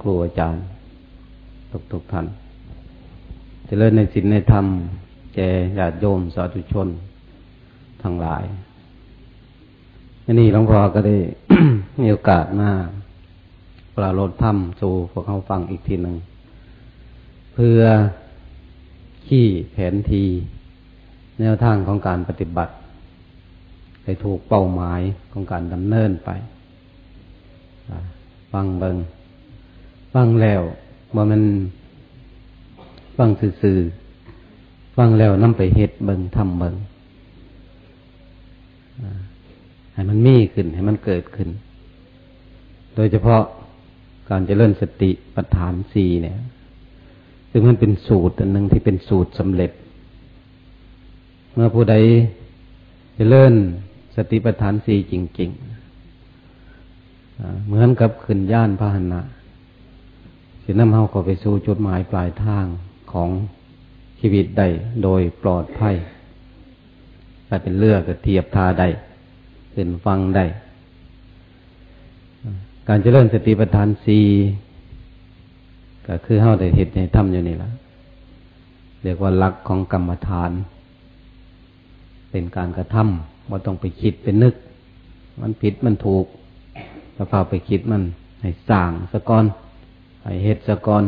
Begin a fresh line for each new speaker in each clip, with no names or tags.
ครูอาจารย์ทุกทุกท่านจะเลิศในศีลในธรรม แก่ญาติโยมสาธุชน ทั้งหลายนี่หลวงพ่อก็ได้มีโอกาสมาปราลดธรรมสู่พวกเขาฟังอีกทีหนึ่ง เพื่อขี้แผนที แนวทางของการปฏิบัติให้ถูกเป้าหมายของการดำเนินไปฟังเบิง ฟังแล้วว่ามันฟังสื่อๆฟังแล้วนำไปเฮ็ดเบิงทำเบิงให้มันมีขึ้น ให้มันเกิดขึ้น โดยเฉพาะการเจริญสติปัฏฐานสี่เนี่ยซึ่งมันเป็นสูตรอันหนึ่งที่เป็นสูตรสำเร็จ เมื่อผู้ใดเจริญสติปัฏฐานสี่จริง ๆ เหมือนกับขึ้นย่านพาหนะ สิน้ำเฮาก็ไปสู่จุดหมายปลายทางของชีวิตได้โดยปลอดภัยถ้าเป็นเลือกก็เทียบทาได้ขึ้นฟังได้การเจริญสติปัฏฐานสีก็คือเฮาได้เห็นในธรรมอยู่นี่ละเรียกว่าลักของกรรมฐาน เป็นการกระทำว่าต้องไปคิดเป็นนึก มันผิดมันถูกถ้าพาไปคิดมันให้สร้างสะกอน ให้เฮ็ดสะกอน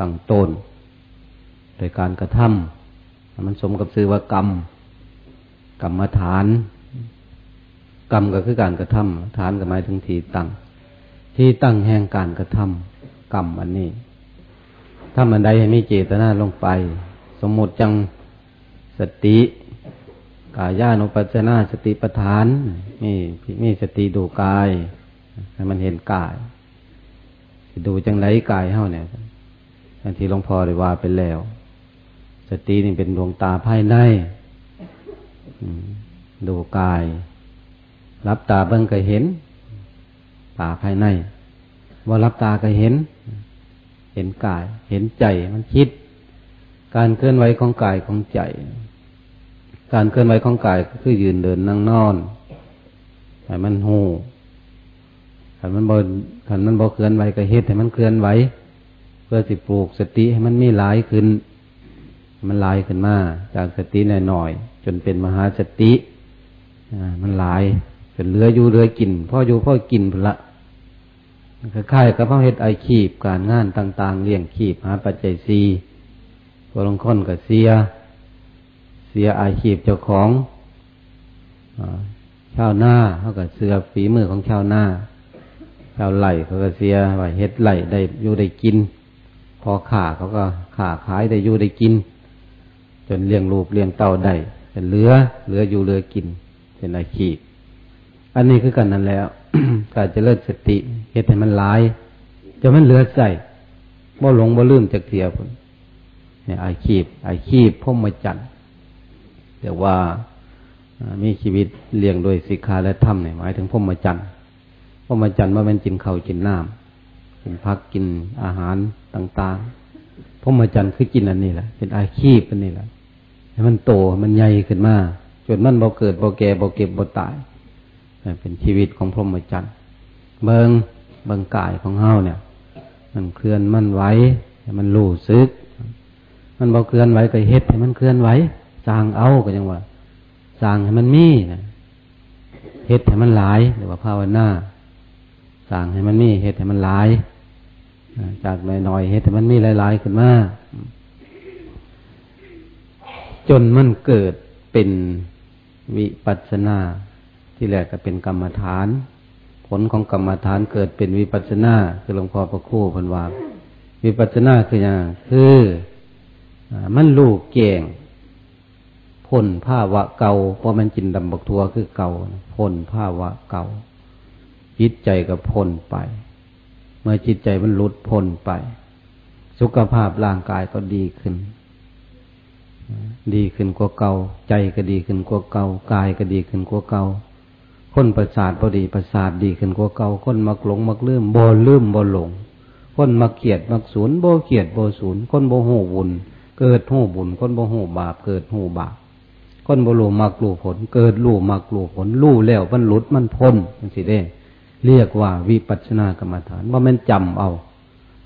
ตั้งต้น โดยการกระทำมันสมกับซื้อว่ากรรม กรรมฐาน กรรมก็คือการกระทำฐานก็หมายถึงที่ตั้ง ที่ตั้งแห่งการกระทำกรรมอันนี้ ถ้ามันใดให้มีเจตนาลงไป สมมติจังสติกายานุปัจนาสติปัฏฐานมีมีสติดูกาย ให้มันเห็นกาย ดูจังไรกายเฮาเนี่ยอันทีหลวงพ่อได้ว่าไปแล้ว สตินี่เป็นดวงตาภายในดูกาย รับตาเบิ่งก็เห็น ตาภายใน ว่ารับตาก็เห็น เห็นกาย เห็นใจมันคิด การเคลื่อนไหวของกายของใจ การเคลื่อนไหวของกายก็คือยืนเดินนั่งนอนให้มันหู ขันมันบนขันมันบอเคลื่อนไหวก็เฮ็ดให้มันเคลื่อนไหวเพื่อสิปลูกสติให้มันมีหลายขึ้น มันหลายขึ้นมาจากสติหน่อยๆจนเป็นมหาสติมันหลายเป็นเรืออยู่เรือกินพ่ออยู่พ่อกินพละคล้ายๆกับพ่อเฮ็ดไอขีบการงานต่าง ๆเลี้ยงขีบหาปัจจัยซีตัวลงค้นกับเสีย เสียไอขีบเจ้าของชาวหน้าเขากับเสือฝีมือของชาวหน้า ชาวไหลเขาก็เสียว่าเฮ็ดไหลได้อยู่ได้กิน พอขาเขาก็ขาขายได้อยู่ได้กิน จนเลี้ยงลูกเลี้ยงเต่าได้เป็นเหลือเหลืออยู่เหลือกิน เป็นอาชีพอันนี้คือกันนั้นแล้วการจะเลิศสติเหตุให้มันลายจะมันเหลือใส่บ่หลงบ่ลืมจากเสียผลเนี่ยอาชีพอาชีพพ่มมาจันแต่ว่ามีชีวิตเลี้ยงโดยสิกขาและธรรมเนี่ยหมายถึงพ่มมาจัน พ่มมาจันว่าเป็นกินข้าวกินน้ำกินพักกินอาหารต่างๆพ่มมาจันคือกินอันนี้แหละเป็นอาชีพอันนี้แหละให้มันโตมันใหญ่ขึ้นมาจนมันบ่เกิดบ่แก่บ่เก็บบ่ตายเป็นชีวิตของพรหมจรรย์เบิงเบิงกายของเฮาเนี่ย มันเคลื่อนมันไหวมันรู้ซึก มันบ่เคลื่อนไหวก็เฮ็ดให้มันเคลื่อนไหวสร้างเอาก็ยังว่าสร้างให้มันมีนะเฮ็ดให้มันหลายหรือว่าภาวนา สร้างให้มันมีเฮ็ดให้มันหลายจากหน้อยๆเฮ็ดให้มันมีหลายๆขึ้นมาจนมันเกิดเป็นวิปัสนา ที่แรกก็เป็นกรรมฐาน ผลของกรรมฐานเกิดเป็นวิปัสนา คือหลวงพ่อประคู่พันวาวิปัสนาคืออย่างคือมันลูกเก่งพ้นผ้าวะเก่าเพราะมันจินดำบักทัวคือเก่าพ้นผ้าวะเก่า จิตใจก็พ้นไป เมื่อจิตใจมันหลุดพ้นไป สุขภาพร่างกายก็ดีขึ้น ดีขึ้นกว่าเก่า ใจก็ดีขึ้นกว่าเก่ากายก็ดีขึ้นกว่าเก่าคนประสาทพอดีประสาทดีขึ้นกว่าเก่าคนมักหลงมักลืมบ่ลืมบ่หลงคนมักเกียดมักศูนย์บ่เกียดบ่ศูนย์คนบ่หูบุญ เกิดหูบุญ คนบ่หูบาป เกิดหูบาปคนบ่รู้มักรู้ผล เกิดรู้มักรู้ผลรู้แล้วมันหลุดมันพ้นมันสิเด้ เรียกว่าวิปัสสนากรรมฐานว่ามันจำเอา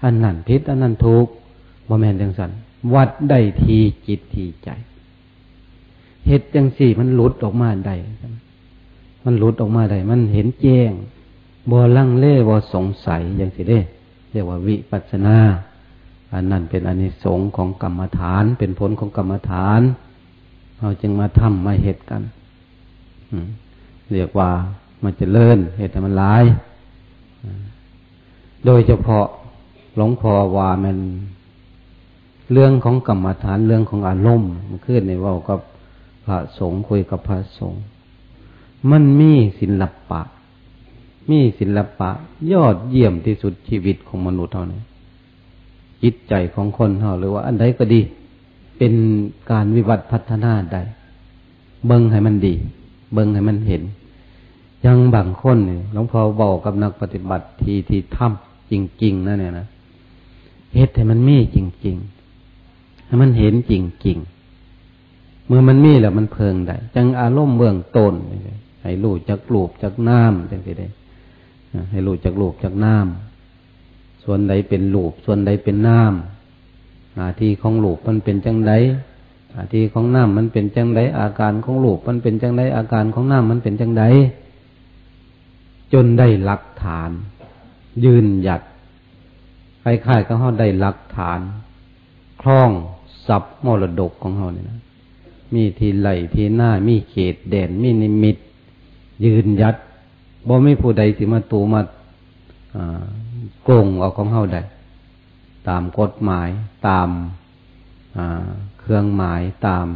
อันนั้นพิษอันนั้นทุกว่าแม่นจังสันวัดได้ทีจิตทีใจเหตุจังสี่มันหลุดออกมาได้มันหลุดออกมาได้มันเห็นแจ้งบ่ลังเล่บ่สงสัยอย่างสิเด้ เรียกว่าวิปัสนา อันนั้นเป็นอนิสงส์ของกรรมฐาน เป็นผลของกรรมฐานเราจึงมาทำมาเหตุกันเรียกว่า มันจะเลื่อนเหตุมันร้าย โดยเฉพาะหลวงพ่อว่ามันเรื่องของกรรมฐานเรื่องของอารมณ์มันขึ้นในว่ากับพระสงฆ์คุยกับพระสงฆ์มันมีศิลปะ มีศิลปะ ยอดเยี่ยมที่สุดชีวิตของมนุษย์เท่านี้นจิตใจของคนเท่าหรือว่าอันใดก็ดี เป็นการวิวัฒน์พัฒนาได้เบิ้งให้มันดี เบิ้งให้มันเห็น ยังบางคนเนี่ยหลวงพ่อบอกกับนักปฏิบัติทีที่ทำจริงๆนะเนี่ยนะเหตุให้มันมีจริงๆให้มันเห็นจริงๆ เมื่อมันมีแล้วมันเพิงได้ จังอารมณ์เบื้องต้นให้รู้จักลูบจักน้ำจังสิได้ให้รู้จักลูบจักน้ำส่วนใดเป็นลูบส่วนใดเป็นน้ำหน้าที่ของลูบมันเป็นจังไดหน้าที่ของน้ำมันเป็นจังไดอาการของลูบมันเป็นจังไดอาการของน้ำมันเป็นจังได จนได้หลักฐาน ยืนหยัดคล้ายๆก็เขาได้หลักฐานคล้องสับมรดกของเขาเนี่ยนะ มีทีไหลทีหน้า มีเขตแดนมีนิมิต ยืนยัดบ่ไม่ผู้ใดสิมาตูมาโกงเอาของเฮาได้ ตามกฎหมาย ตามเครื่องหมาย ตาม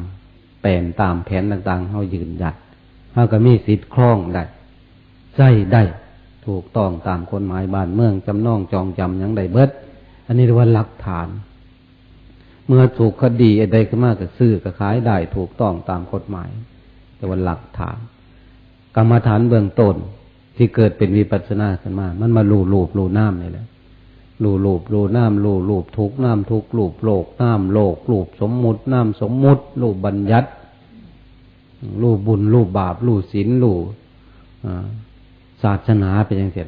แผนตามแผนต่างๆเฮายืนยัดเฮาก็มีสิทธิ์คล้องได้ ใจได้ ถูกต้องตามกฎหมายบ้านเมืองจำนองจองจำยังได้เบิด อันนี้เรียกว่าหลักฐาน เมื่อถูกคดีอะไรขึ้นมาก็ซื้อก็ขายได้ ถูกต้องตามกฎหมาย แต่ว่าหลักฐาน กรรมฐานเบื้องต้นที่เกิดเป็นวิปัสสนาขึ้นมา มันมาลูลูบลูน้ำนี่แหละลูลูบลูน้ำลูลูบทุกน้ำทุกลูบโลกน้ำโลกลูบสมมุติน้ำสมมุติลูบบัญญัติลูบบุญลูบบาปลูบศีลลู ศาสนาเป็นยังไง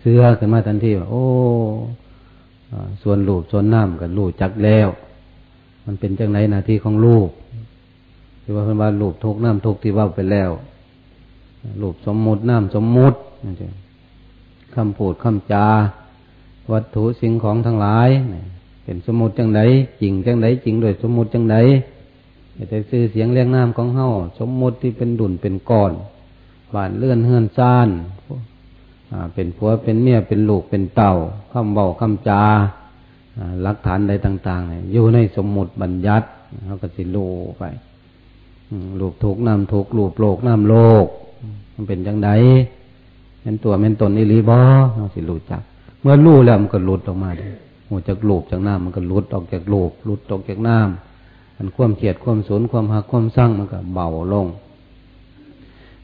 เสื้อขึ้นมาทันทีว่าโอ้ส่วนลูบส่วนน้ำกับลูจักแล้ว มันเป็นจังไหนนาทีของลูกที่ว่าเพิ่นว่าลูบทุกน้ำทุกที่ว่าไปแล้วรูปสมมุติน้ำสมมุติคำพูดคำจา วัตถุสิ่งของทั้งหลายเป็นสมมุติจังไดจริงจังไดจริงโดยสมมุติจังไดแต่ซื้อเสียงเรียงน้ำของเฮาสมมุติที่เป็นดุนเป็นก้อน บานเลื่อนเฮือนซ่านเป็นผัวเป็นเมียเป็นลูกเป็นเต่าคำเบาคำจาหลักฐานใดต่างๆอยู่ในสมมุติบัญญัติเขาก็สิลูไปลูกทุกน้ำทุกลูกโลกน้ำโลก มันเป็นจังไดเป็นตัวเป็นตนอิริบอเราสิรู้จัก เมื่อรู้แล้วมันก็หลุดออกมาเลยหัวจากลูบจากน้ำมันก็หลุดออกจากลูบหลุดออกจากน้ำมันความเกลียดความสนความหักความสร้างมันก็เบาลง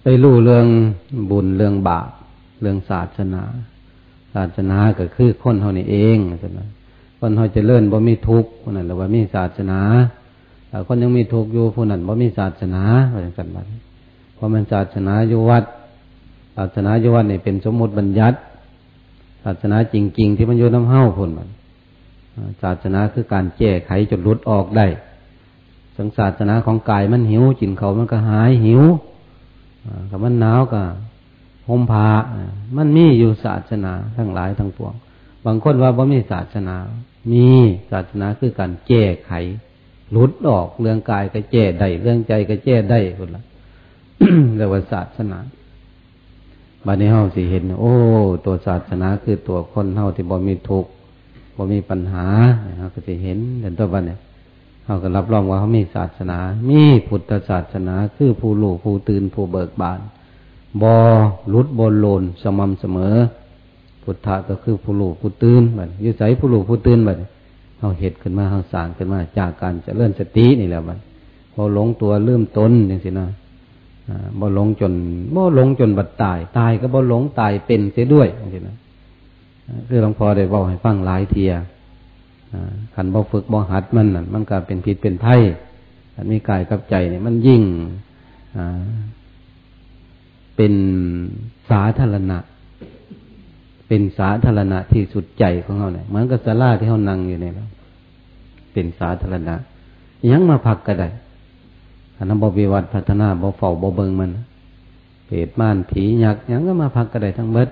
ไปรู้เรื่องบุญเรื่องบาปเรื่องศาสนา ศาสนาก็คือคนเท่านี้เองนะคนเขาจะเลื่อนบ่มีทุกข์คนนั้นหรือว่ามีศาสนาแต่คนยังมีทุกข์อยู่คนนั้นบ่มีศาสนาอะไรกันบ้างพราะมันศาสนาโยวัด ศาสนาโยวัดเนี่ยเป็นสมมติบัญญัติ ศาสนาจริง ๆ ที่มันโยน้ำเห้าพุ่นมันศาสนาคือการแก้ไขจนรุดออกได้ สังศาสนาของกายมันหิวจินเขามันก็หายหิว กับมันหนาวก็ห่มผ้ามันมีอยู่ศาสนาทั้งหลายทั้งปวง บางคนว่าบ่มีศาสนา มีศาสนาคือการแก้ไขรุดออกเรื่องกายก็แก้ได้เรื่องใจก็แก้ได้คนละเรียกว่าศาสนาบัดนี้เฮาสิเห็น โอ้ ตัวศาสนาคือตัวคนเฮาที่บ่มีทุกข์บ่มีปัญหาเฮาก็สิเห็นเห็นตัวบัดเนี่ย เฮาก็รับรองว่าเขามีศาสนา มีพุทธศาสนา คือผู้รู้ผู้ตื่นผู้เบิกบานบ่ลุดบนโลนสม่ำเสมอ พุทธะก็คือผู้รู้ผู้ตื่นบัดยู่ใสผู้รู้ผู้ตื่นบัดเฮาเห็ดขึ้นมาเฮาสร้างขึ้นมาจากการเจริญสตินี่แหละบัดพอหลงตัวลืมตนอย่างสินะบ่หลงจนบ่หลงจนบัดตาย ตายก็บ่หลงตายเป็นเสียด้วยอย่างนี้นะคือหลวงพ่อได้บอกให้ฟังหลายเทีย ขันบ่ฝึกบ่หัดมันมันก็เป็นผิดเป็นไพ่ขันมีกายกับใจเนี่ยมันยิ่งเป็นสาธารณะ เป็นสาธารณะที่สุดใจของเขาเนี่ยเหมือนกับศาลาที่เขานั่งอยู่เนี่ยเป็นสาธารณะยังมาพักก็ได้อันนั้นบวิวัฒพัฒนาบ่เฝ้าบ่เบิงมันเปรตม่านผียักยังก็มาพักก็ได้ทั้งเบิด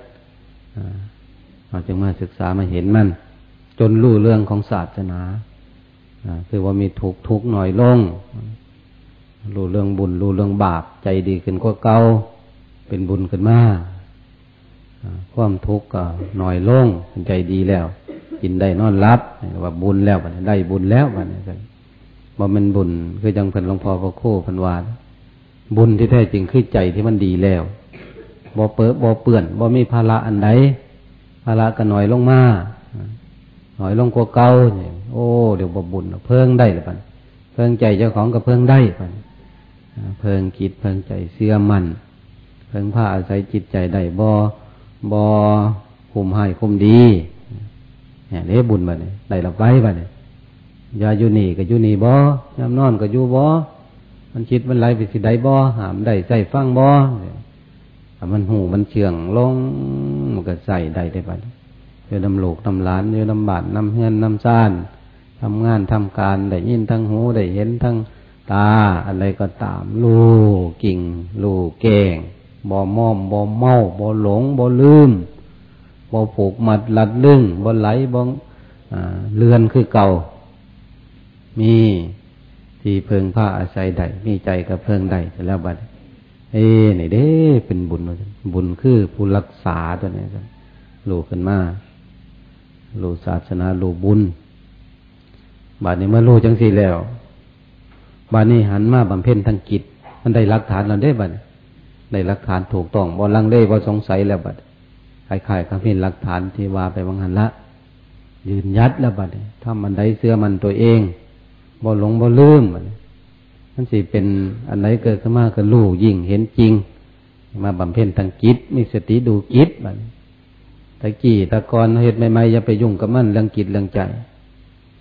เราจึงมาศึกษามาเห็นมัน จนรู้เรื่องของศาสนาคือว่ามีทุกทุกหน่อยลง รู้เรื่องบุญ รู้เรื่องบาป ใจดีขึ้นกว่าเก่าเป็นบุญขึ้นมาความทุกข์ก็หน่อยลงใจดีแล้ว กินได้นอนรับว่าบุญแล้วได้บุญแล้ววันนี้กันบ่เป็นบุญคือจังเพิ่นหลวงพ่อพระโคพันวานบุญที่แท้จริงคือใจที่มันดีแล้วบ่เปื้อบ่เปื่อนบ่มีภาระอันใดภาระก็หน่อยลงมา หน่อยลงกว่าเก่าเนี่ยโอ้เดี๋ยวบบุญเพิ่งได้หรือเปล่าเพิ่งใจเจ้าของก็เพิ่งได้ปะเพิ่งคิดเพิ่งใจเสื่อมัน เพิ่งผ้าอาศัยจิตใจได้บ่บ่คุมให้คุมดีเนี่ยเด้บุญบัดนี้ได้รับไว้บัดนี้ยาอยู่นี่ก็อยู่นี่บ่ยามนอนก็อยู่บ่มันคิดมันไหลไปสิได้บ่หามได้ใส่ฟังบ่มันหูมันเชื่องลงมันก็ใส่ได้ได้บัดเดี๋ยวน้ำโลกน้ำล้านเดี๋ยวน้ำบาดน้ำเฮือนน้ำซ่านทำงานทำการได้ยินทั้งหูได้เห็นทั้งตาอะไรก็ตาม ลูกิ่ง ลูเก่งบ่ม่อมบ่เมาบ่หลงบ่ลืมบ่ผูกมัดลัดลึงบ่ไหลบ่เลือนคือเก่า มีที่เพิงผ้าอาศัยใดมีใจกับเพิงใดแต่แล้วบัดเอ้นี่เด้เป็นบุญบุญคือผู้รักษาตัวนี้กันรู้ขึ้นมา รู้ศาสนารู้บุญบาดนี้เมื่อรู้จังสี่แล้ว บาดนี้หันมาบำเพ็ญทางกิจ มันได้รักฐานเราได้บัดได้รักฐานถูกต้องบ่ลังเลบ่สงสัยแล้วบัดคล้ายๆกับเห็นรักฐานที่ว่าไปบางหันละ ยืนยัดแล้วบัดถ้ามันได้เสื้อมันตัวเองบ่หลงบ่ลืมบัดมันสิเป็นอันไหนเกิดขึ้นมาก็รู้ยิ่งเห็นจริง มาบำเพ็ญทางกิจมีสติดูกิจบัด ตะกี้ตะกอนเหตุใหม่ๆอย่าไปยุ่งกับมันเรื่องกิจเรื่องใจ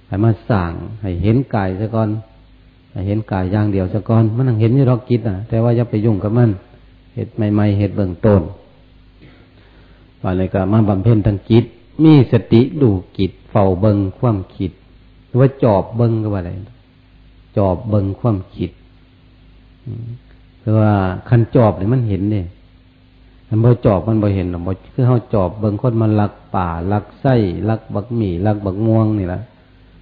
ให้มาสั่งให้เห็นกายซะก่อนให้เห็นกายอย่างเดียวซะก่อนมันเห็นอยู่หรอกกิจนะแต่ว่าอย่าไปยุ่งกับมันเหตุใหม่ๆเหตุเบื้องต้นว่าอะไรก็มาบำเพ็ญทางกิจมีสติดูกิจเฝ้าเบิงความคิดหรือว่าจอบเบิงก็ว่าอะไรจอบเบิงความคิดคือว่าคันจอบเนี่ยมันเห็นเนี่ย มันบ่จอบมันบ่เห็นหรอกบ่คือเขาจอบเบิงคนมันลักป่าลักไส้ลักบักหมี่ลักบักม่วงนี่แหละ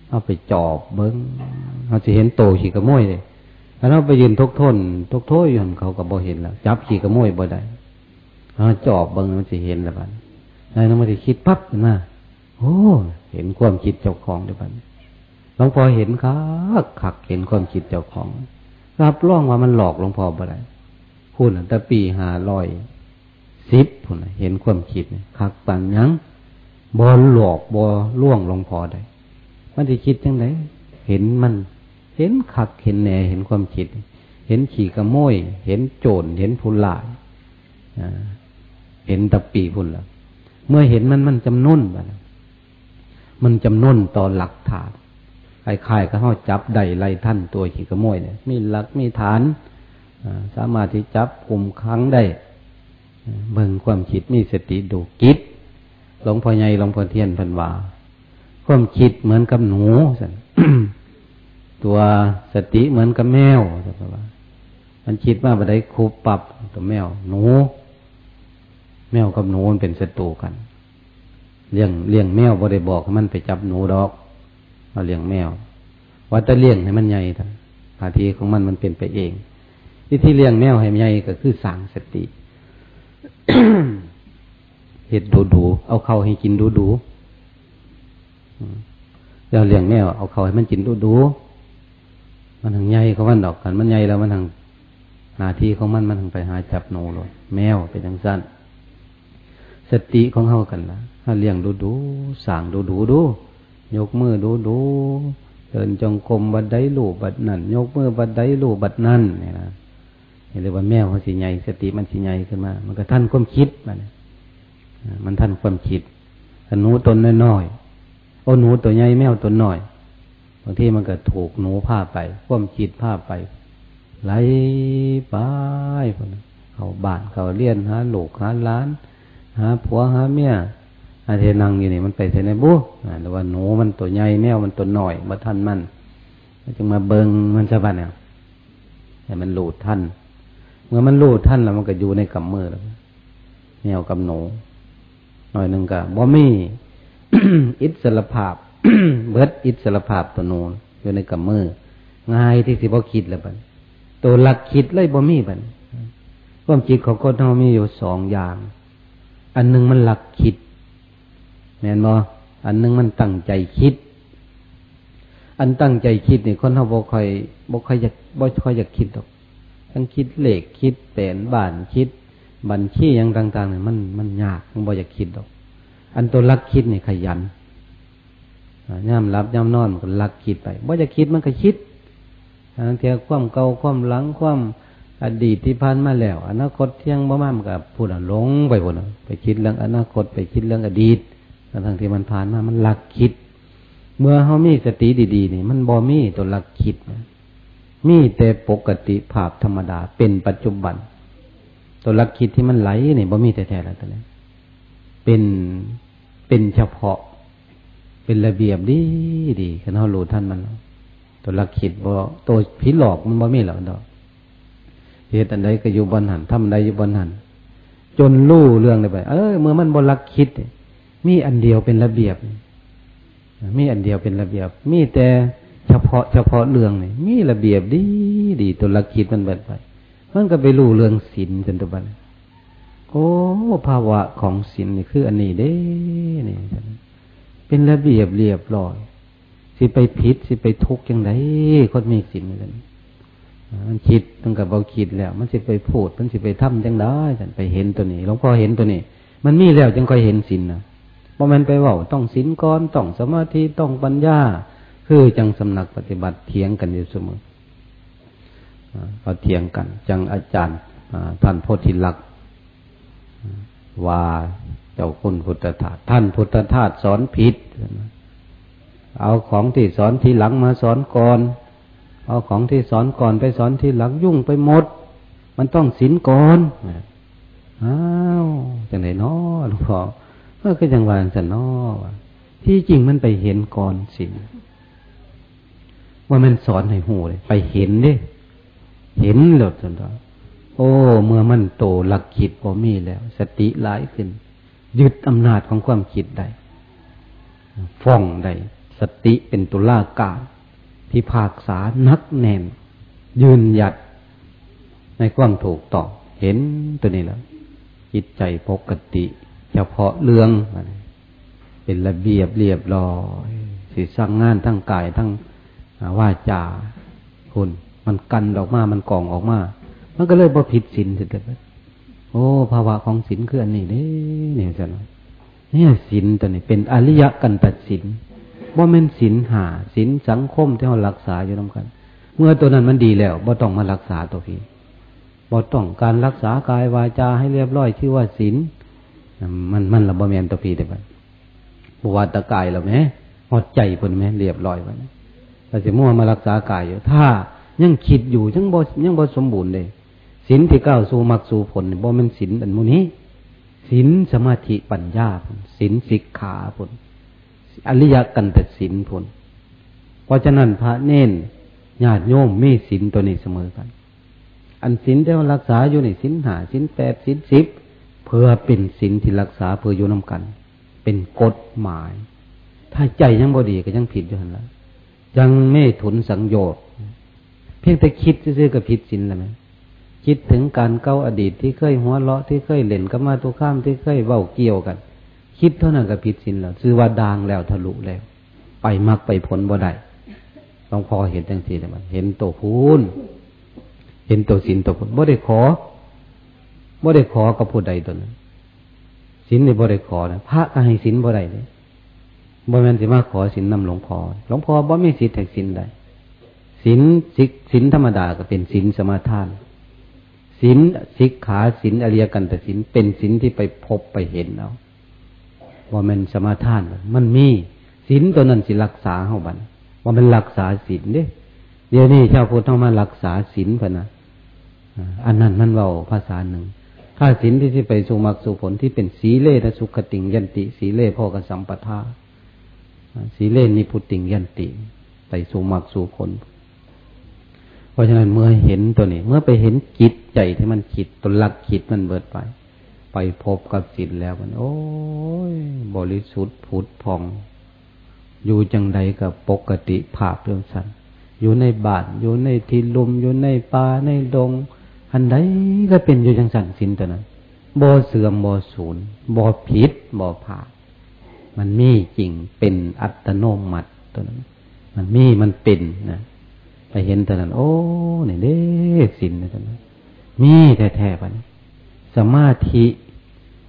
เอาไปจอบเบิงเขาจะเห็นโตขี่กระมวยเลยถ้าเราไปยืนทุกทนทุกโทษอยู่เขาก็บ่เห็นแล้ว จับขี่กระมวยบ่ได้เขาจอบเบิงมันจะเห็นแล้วบัดนายน้องมันจะคิดปั๊บขึ้นมาโอ้เห็นความคิดเจ้าของเดี๋ยวบัดหลวงพ่อเห็นคักขักเห็นความคิดเจ้าของรับรองว่ามันหลอกหลวงพ่อบ่ได้พูดแต่ปีหาลอย สิบพูดเห็นความคิดคักปันยังบอหลอกบอล่วงลงพอได้ มันจะคิดยังไงเห็นมัน เห็นขักเห็นแหนเห็นความคิด เห็นขี่กระโมย เห็นโจรเห็นผู้ลายเห็นตะปีพุ่นละเมื่อเห็นมันมันจำนุ่นไปมันจำนุ่นต่อหลักฐานคล้ายก็เขาจับได้ไล่ท่านตัวขี่กระโมยเนี่ยมีหลักมีฐานสามารถที่จับกลุ่มครั้งได้ เบิ่งความคิดมีสติดูกิจหลวงพ่อใหญ่หลวงพ่อเทียนพันวาความคิดเหมือนกับหนูสันตัวสติเหมือนกับแมวสันว่ามันคิดว่าบันไดคูปรับตัวแมว หนู แมวกับหนูมันเป็นศัตรูกันเลี้ยงเลี้ยงแมวบ่ได้บอกให้มันไปจับหนูดอกมาเลี้ยงแมวว่าจะเลี้ยงให้มันใหญ่ท่านหาทีของมันมันเป็นไปเอง ที่ที่เลี้ยงแมวให้ใหญ่ก็คือสั่งสติ เห็ดดูดูเอาเข้าให้กินดูดูเราเลี้ยงแมวเอาเขาให้มันกินดูดูมันทางใหญ่เขามันดอกกันมันใหญ่แล้วมันทางหน้าที่ของมันมันทางไปหาจับโนเลยแมวไปทางสั้นสติของเขากันละถ้าเลี้ยงดูดูสั่งดูดูดูยกมือดูดูเดินจงกรมบัดได้ลูบัดนั่นยกมือบัดได้ลูบัดนั่นเนี่ยนะ เรียกว่าแมวเขาสีใหญ่สติมันสีใหญ่ขึ้นมา มันก็ท่านความคิดมันมันท่านความคิดถ้านูตนน้อยโอ้หนูตัวใหญ่แมวตัวน้อยบางทีมันก็ถูกหนูผ้าไปความคิดผ้าไปไหลไปเขาบ้านเขาเลี้ยนหาลูกหาล้านหาผัวหาเมียอาเทนังอยู่นี่มันไปเสนบุหรือว่าหนูมันตัวใหญ่แมวมันตัวหน่อยมาทันมันจึงมาเบิงมันสะบัดเนี่ยให้มันหลูดท่าน เมื่อมันหลูดท่านแล้วมันก็อยู่ในกำมือแล้วแมวกับหนูหน่อยหนึ่งก็บ่มีอิสระภาพ เบิดอิสระภาพตัวนูนอยู่ในกำมือง่ายที่สิบ่คิดแล้วบัดตัวหลักคิดเลยบ่มีบัดความจิตของคนเรามีอยู่สองอย่าง อันหนึ่งมันหลักคิด แม่นบ่อันหนึ่งมันตั้งใจคิด อันตั้งใจคิดนี่คนเราบ่ค่อยบ่ค่อยอยากบ่ค่อยอยากคิดหรอก ทั้งคิดเลขคิดแผนบ้านคิด บัญชีอย่างต่างๆเนี่ยมันมันยากมันบ่อยากคิดหรอก อันตัวลักคิดเนี่ยขยันย่ำรับย่ำนอนมันก็ลักคิดไปบ่อยากคิดมันก็คิดทั้งเทียความเก่าความหลังความอดีตที่ผ่านมาแล้ว อนาคตเที่ยงบ่มามันก็พูดหลงไปหมดไปคิดเรื่องอนาคตไปคิดเรื่องอดีตทั้งที่มันผ่านมามันลักคิด เมื่อเขามีสติดีๆนี่มันบ่มีตัวลักคิด มีแต่ปกติภาพธรรมดา เป็นปัจจุบัน ตัวลักคิดที่มันไหลเนี่ยบ่มีแต่แท้แล้วตัวนี้เป็นเป็นเฉพาะ เป็นระเบียบดีดีคันเขารู้ท่านมัน ตัวลักคิดบ่ตัวผีหลอกมันบ่มีหรอกดอกเหตุอันใดก็อยู่บนหันทำใดอยู่บนหันจนรู้เรื่องเลยไป เออเมื่อมันบนลักคิด มีอันเดียวเป็นระเบียบ มีอันเดียวเป็นระเบียบ มีแต่ เฉพาะเฉพาะเรื่องนี่มีระเบียบดีดีตัวลักคิดมันเบิดไปมันก็ไปรู้เรื่องศีลจนตัวบันโอ้ภาวะของศีลนี่คือ อันนี้เด้นี่เป็นระเบียบเรียบร้อย สิไปผิดสิไปทุกข์ยังไงคนมีศีลกันมันคิดตั้งกับเราคิดแล้ว มันสิไปพูด มันสิไปทำจังได้ฉันไปเห็นตัวนี้หลวงพ่อเห็นตัวนี้ มันมีแล้วจึงค่อยเห็นศีลนะราะมันไปว่าต้องศีลก่อนต้องสมาธิต้องปัญญา คือจังสำนักปฏิบัติเถียงกันอยู่เสมอก็เถียงกัน จังอาจารย์ท่านโพธิลักษ์ว่าเจ้าคุณพุทธทาสท่านพุทธทาสสอนผิด เอาของที่สอนทีหลังมาสอนก่อน เอาของที่สอนก่อนไปสอนทีหลังยุ่งไปหมด มันต้องศีลก่อนอ้าวจังไหนนาะหลวงพ่อเมื่อก็ยังวางสันนอที่จริงมันไปเห็นก่อนสิน ว่ามันสอนให้หูเลยไปเห็นดิเห็นหลดจนต่อโอ้ เมื่อมันโตหลักคิดพอมีแล้ว สติหลายขึ้น ยึดอำนาจของความคิดได้ฟ้องได้สติเป็นตุลากาศพิพากษานักแน่น ยืนหยัดในความถูกต้องเห็นตัวนี้แล้วจิตใจปกติเฉพาะเรื่อง เป็นระเบียบเรียบร้อยสิสร้างงานทั้งกายทั้ง ว่าจาคุณมันกันออกมา มันกล่องออกมา มันก็เลยบ่ผิดศีลสุดเลยโอ้ภาวะของศีลคืออันนี้เด้เนี่ยจะเนี่ยศีลตัวนี้เป็นอริยกันตัดศีลว่ามันศีลหาศีลสังคมที่เรารักษาอยู่น้ากัน เมื่อตัวนั้นมันดีแล้วบ่ต้องมารักษาตัวพี่บ่ต้องการรักษากายวาจาให้เรียบร้อยชื่อว่าศีลมันมันระบเมียนตัวพีได้ไปบวชตะกายเราไหมหดใจคนไหมเรียบร้อยไป เราจะมั่วมารักษากายอยู่ ถ้ายังคิดอยู่ยังบ่ยังบ่สมบูรณ์เลยศีลที่ก้าวสู่มรรคสู่ผลบ่เป็นศีลอันมูนี้ศีลสมาธิปัญญาผลศีลสิกขาผลอริยกันตศีลผล เพราะฉะนั้นพระเน้นญาติโยมมีศีลตัวนี้เสมอกัน อันศีลที่รักษาอยู่ในศีลหาศีลแปดศีลสิบพื่อเป็นศีลที่รักษาเพื่ออยู่น้ากัน เป็นกฎหมาย ถ้าใจยังบอดีก็ยังผิดอยู่หันละ ยังไม่ถุนสังโยชน์เพียงแต่คิดซื่อๆกับผิดศีลแล้วไหมคิดถึงการเก้าอดีตที่เคยหัวเราะที่เคยเล่นกับมาตัวข้ามที่เคยเว้าเกี่ยวกัน คิดเท่านั้นกับผิดศีลแล้วซื้อว่าดางแล้วทะลุแล้ว ไปมักไปผลบ่ได้ต้องพอเห็นจังสีเลยมันเห็นตัวพูนเห็นตัวศีลตัวพูนบ่ได้ขอบ่ได้ขอกับผู้ใดตัวนั้นสินในบ่ได้ขอนะพระก็ให้สินบ่ได้เลย บ่แม่นสิมาขอสินนำหลวงพ่อหลวงพ่อบ่มีสิทธิ์แห่งสินใดสินสิสินธรรมดาก็เป็นสินสมาทานสินสิกขาสินอริยกันตสินเป็นสินที่ไปพบไปเห็นเอาว่ามันสมาทาน มันมีสินตัวนั้นสิรักษาเฮาบันว่ามันรักษาสินเด้เดี๋ยวนี้ชาวพุทธต้องมารักษาสินพนะอันนั้นมันเว่าภาษาหนึ่งถ้าศีลที่ที่ไปสู่มรรคสู่ผลที่เป็นสีเลนะสุขติงยันติ สีเลพ่อกับสัมปทา สีเลนิพุติงยันติไปสู่มรรคสู่ผลเพราะฉะนั้นเมื่อเห็นตัวนี้ เมื่อไปเห็นจิตใจที่มันคิดตัวหลักคิดมันเบิดไป ไปพบกับจิตแล้วมัน โอ้ยบริสุทธิ์ผุดพอง อยู่จังใดกับปกติภาพเรื่องสันอยู่ในบ้านอยู่ในที่ลุมอยู่ในป่าในดง อันใดก็เป็นอยู่จังสันสินตัวนั้นบ่เสื่อมบ่สูญบ่ผิดบ่ผ่า มันมีจริงเป็นอัตโนมัติตัวนั้น มันมีมันเป็นนะไปเห็นตัวนั้น โอ้เนี่ยเด็กสินตัวนั้นมีแท้ๆปะนี่สมาธิ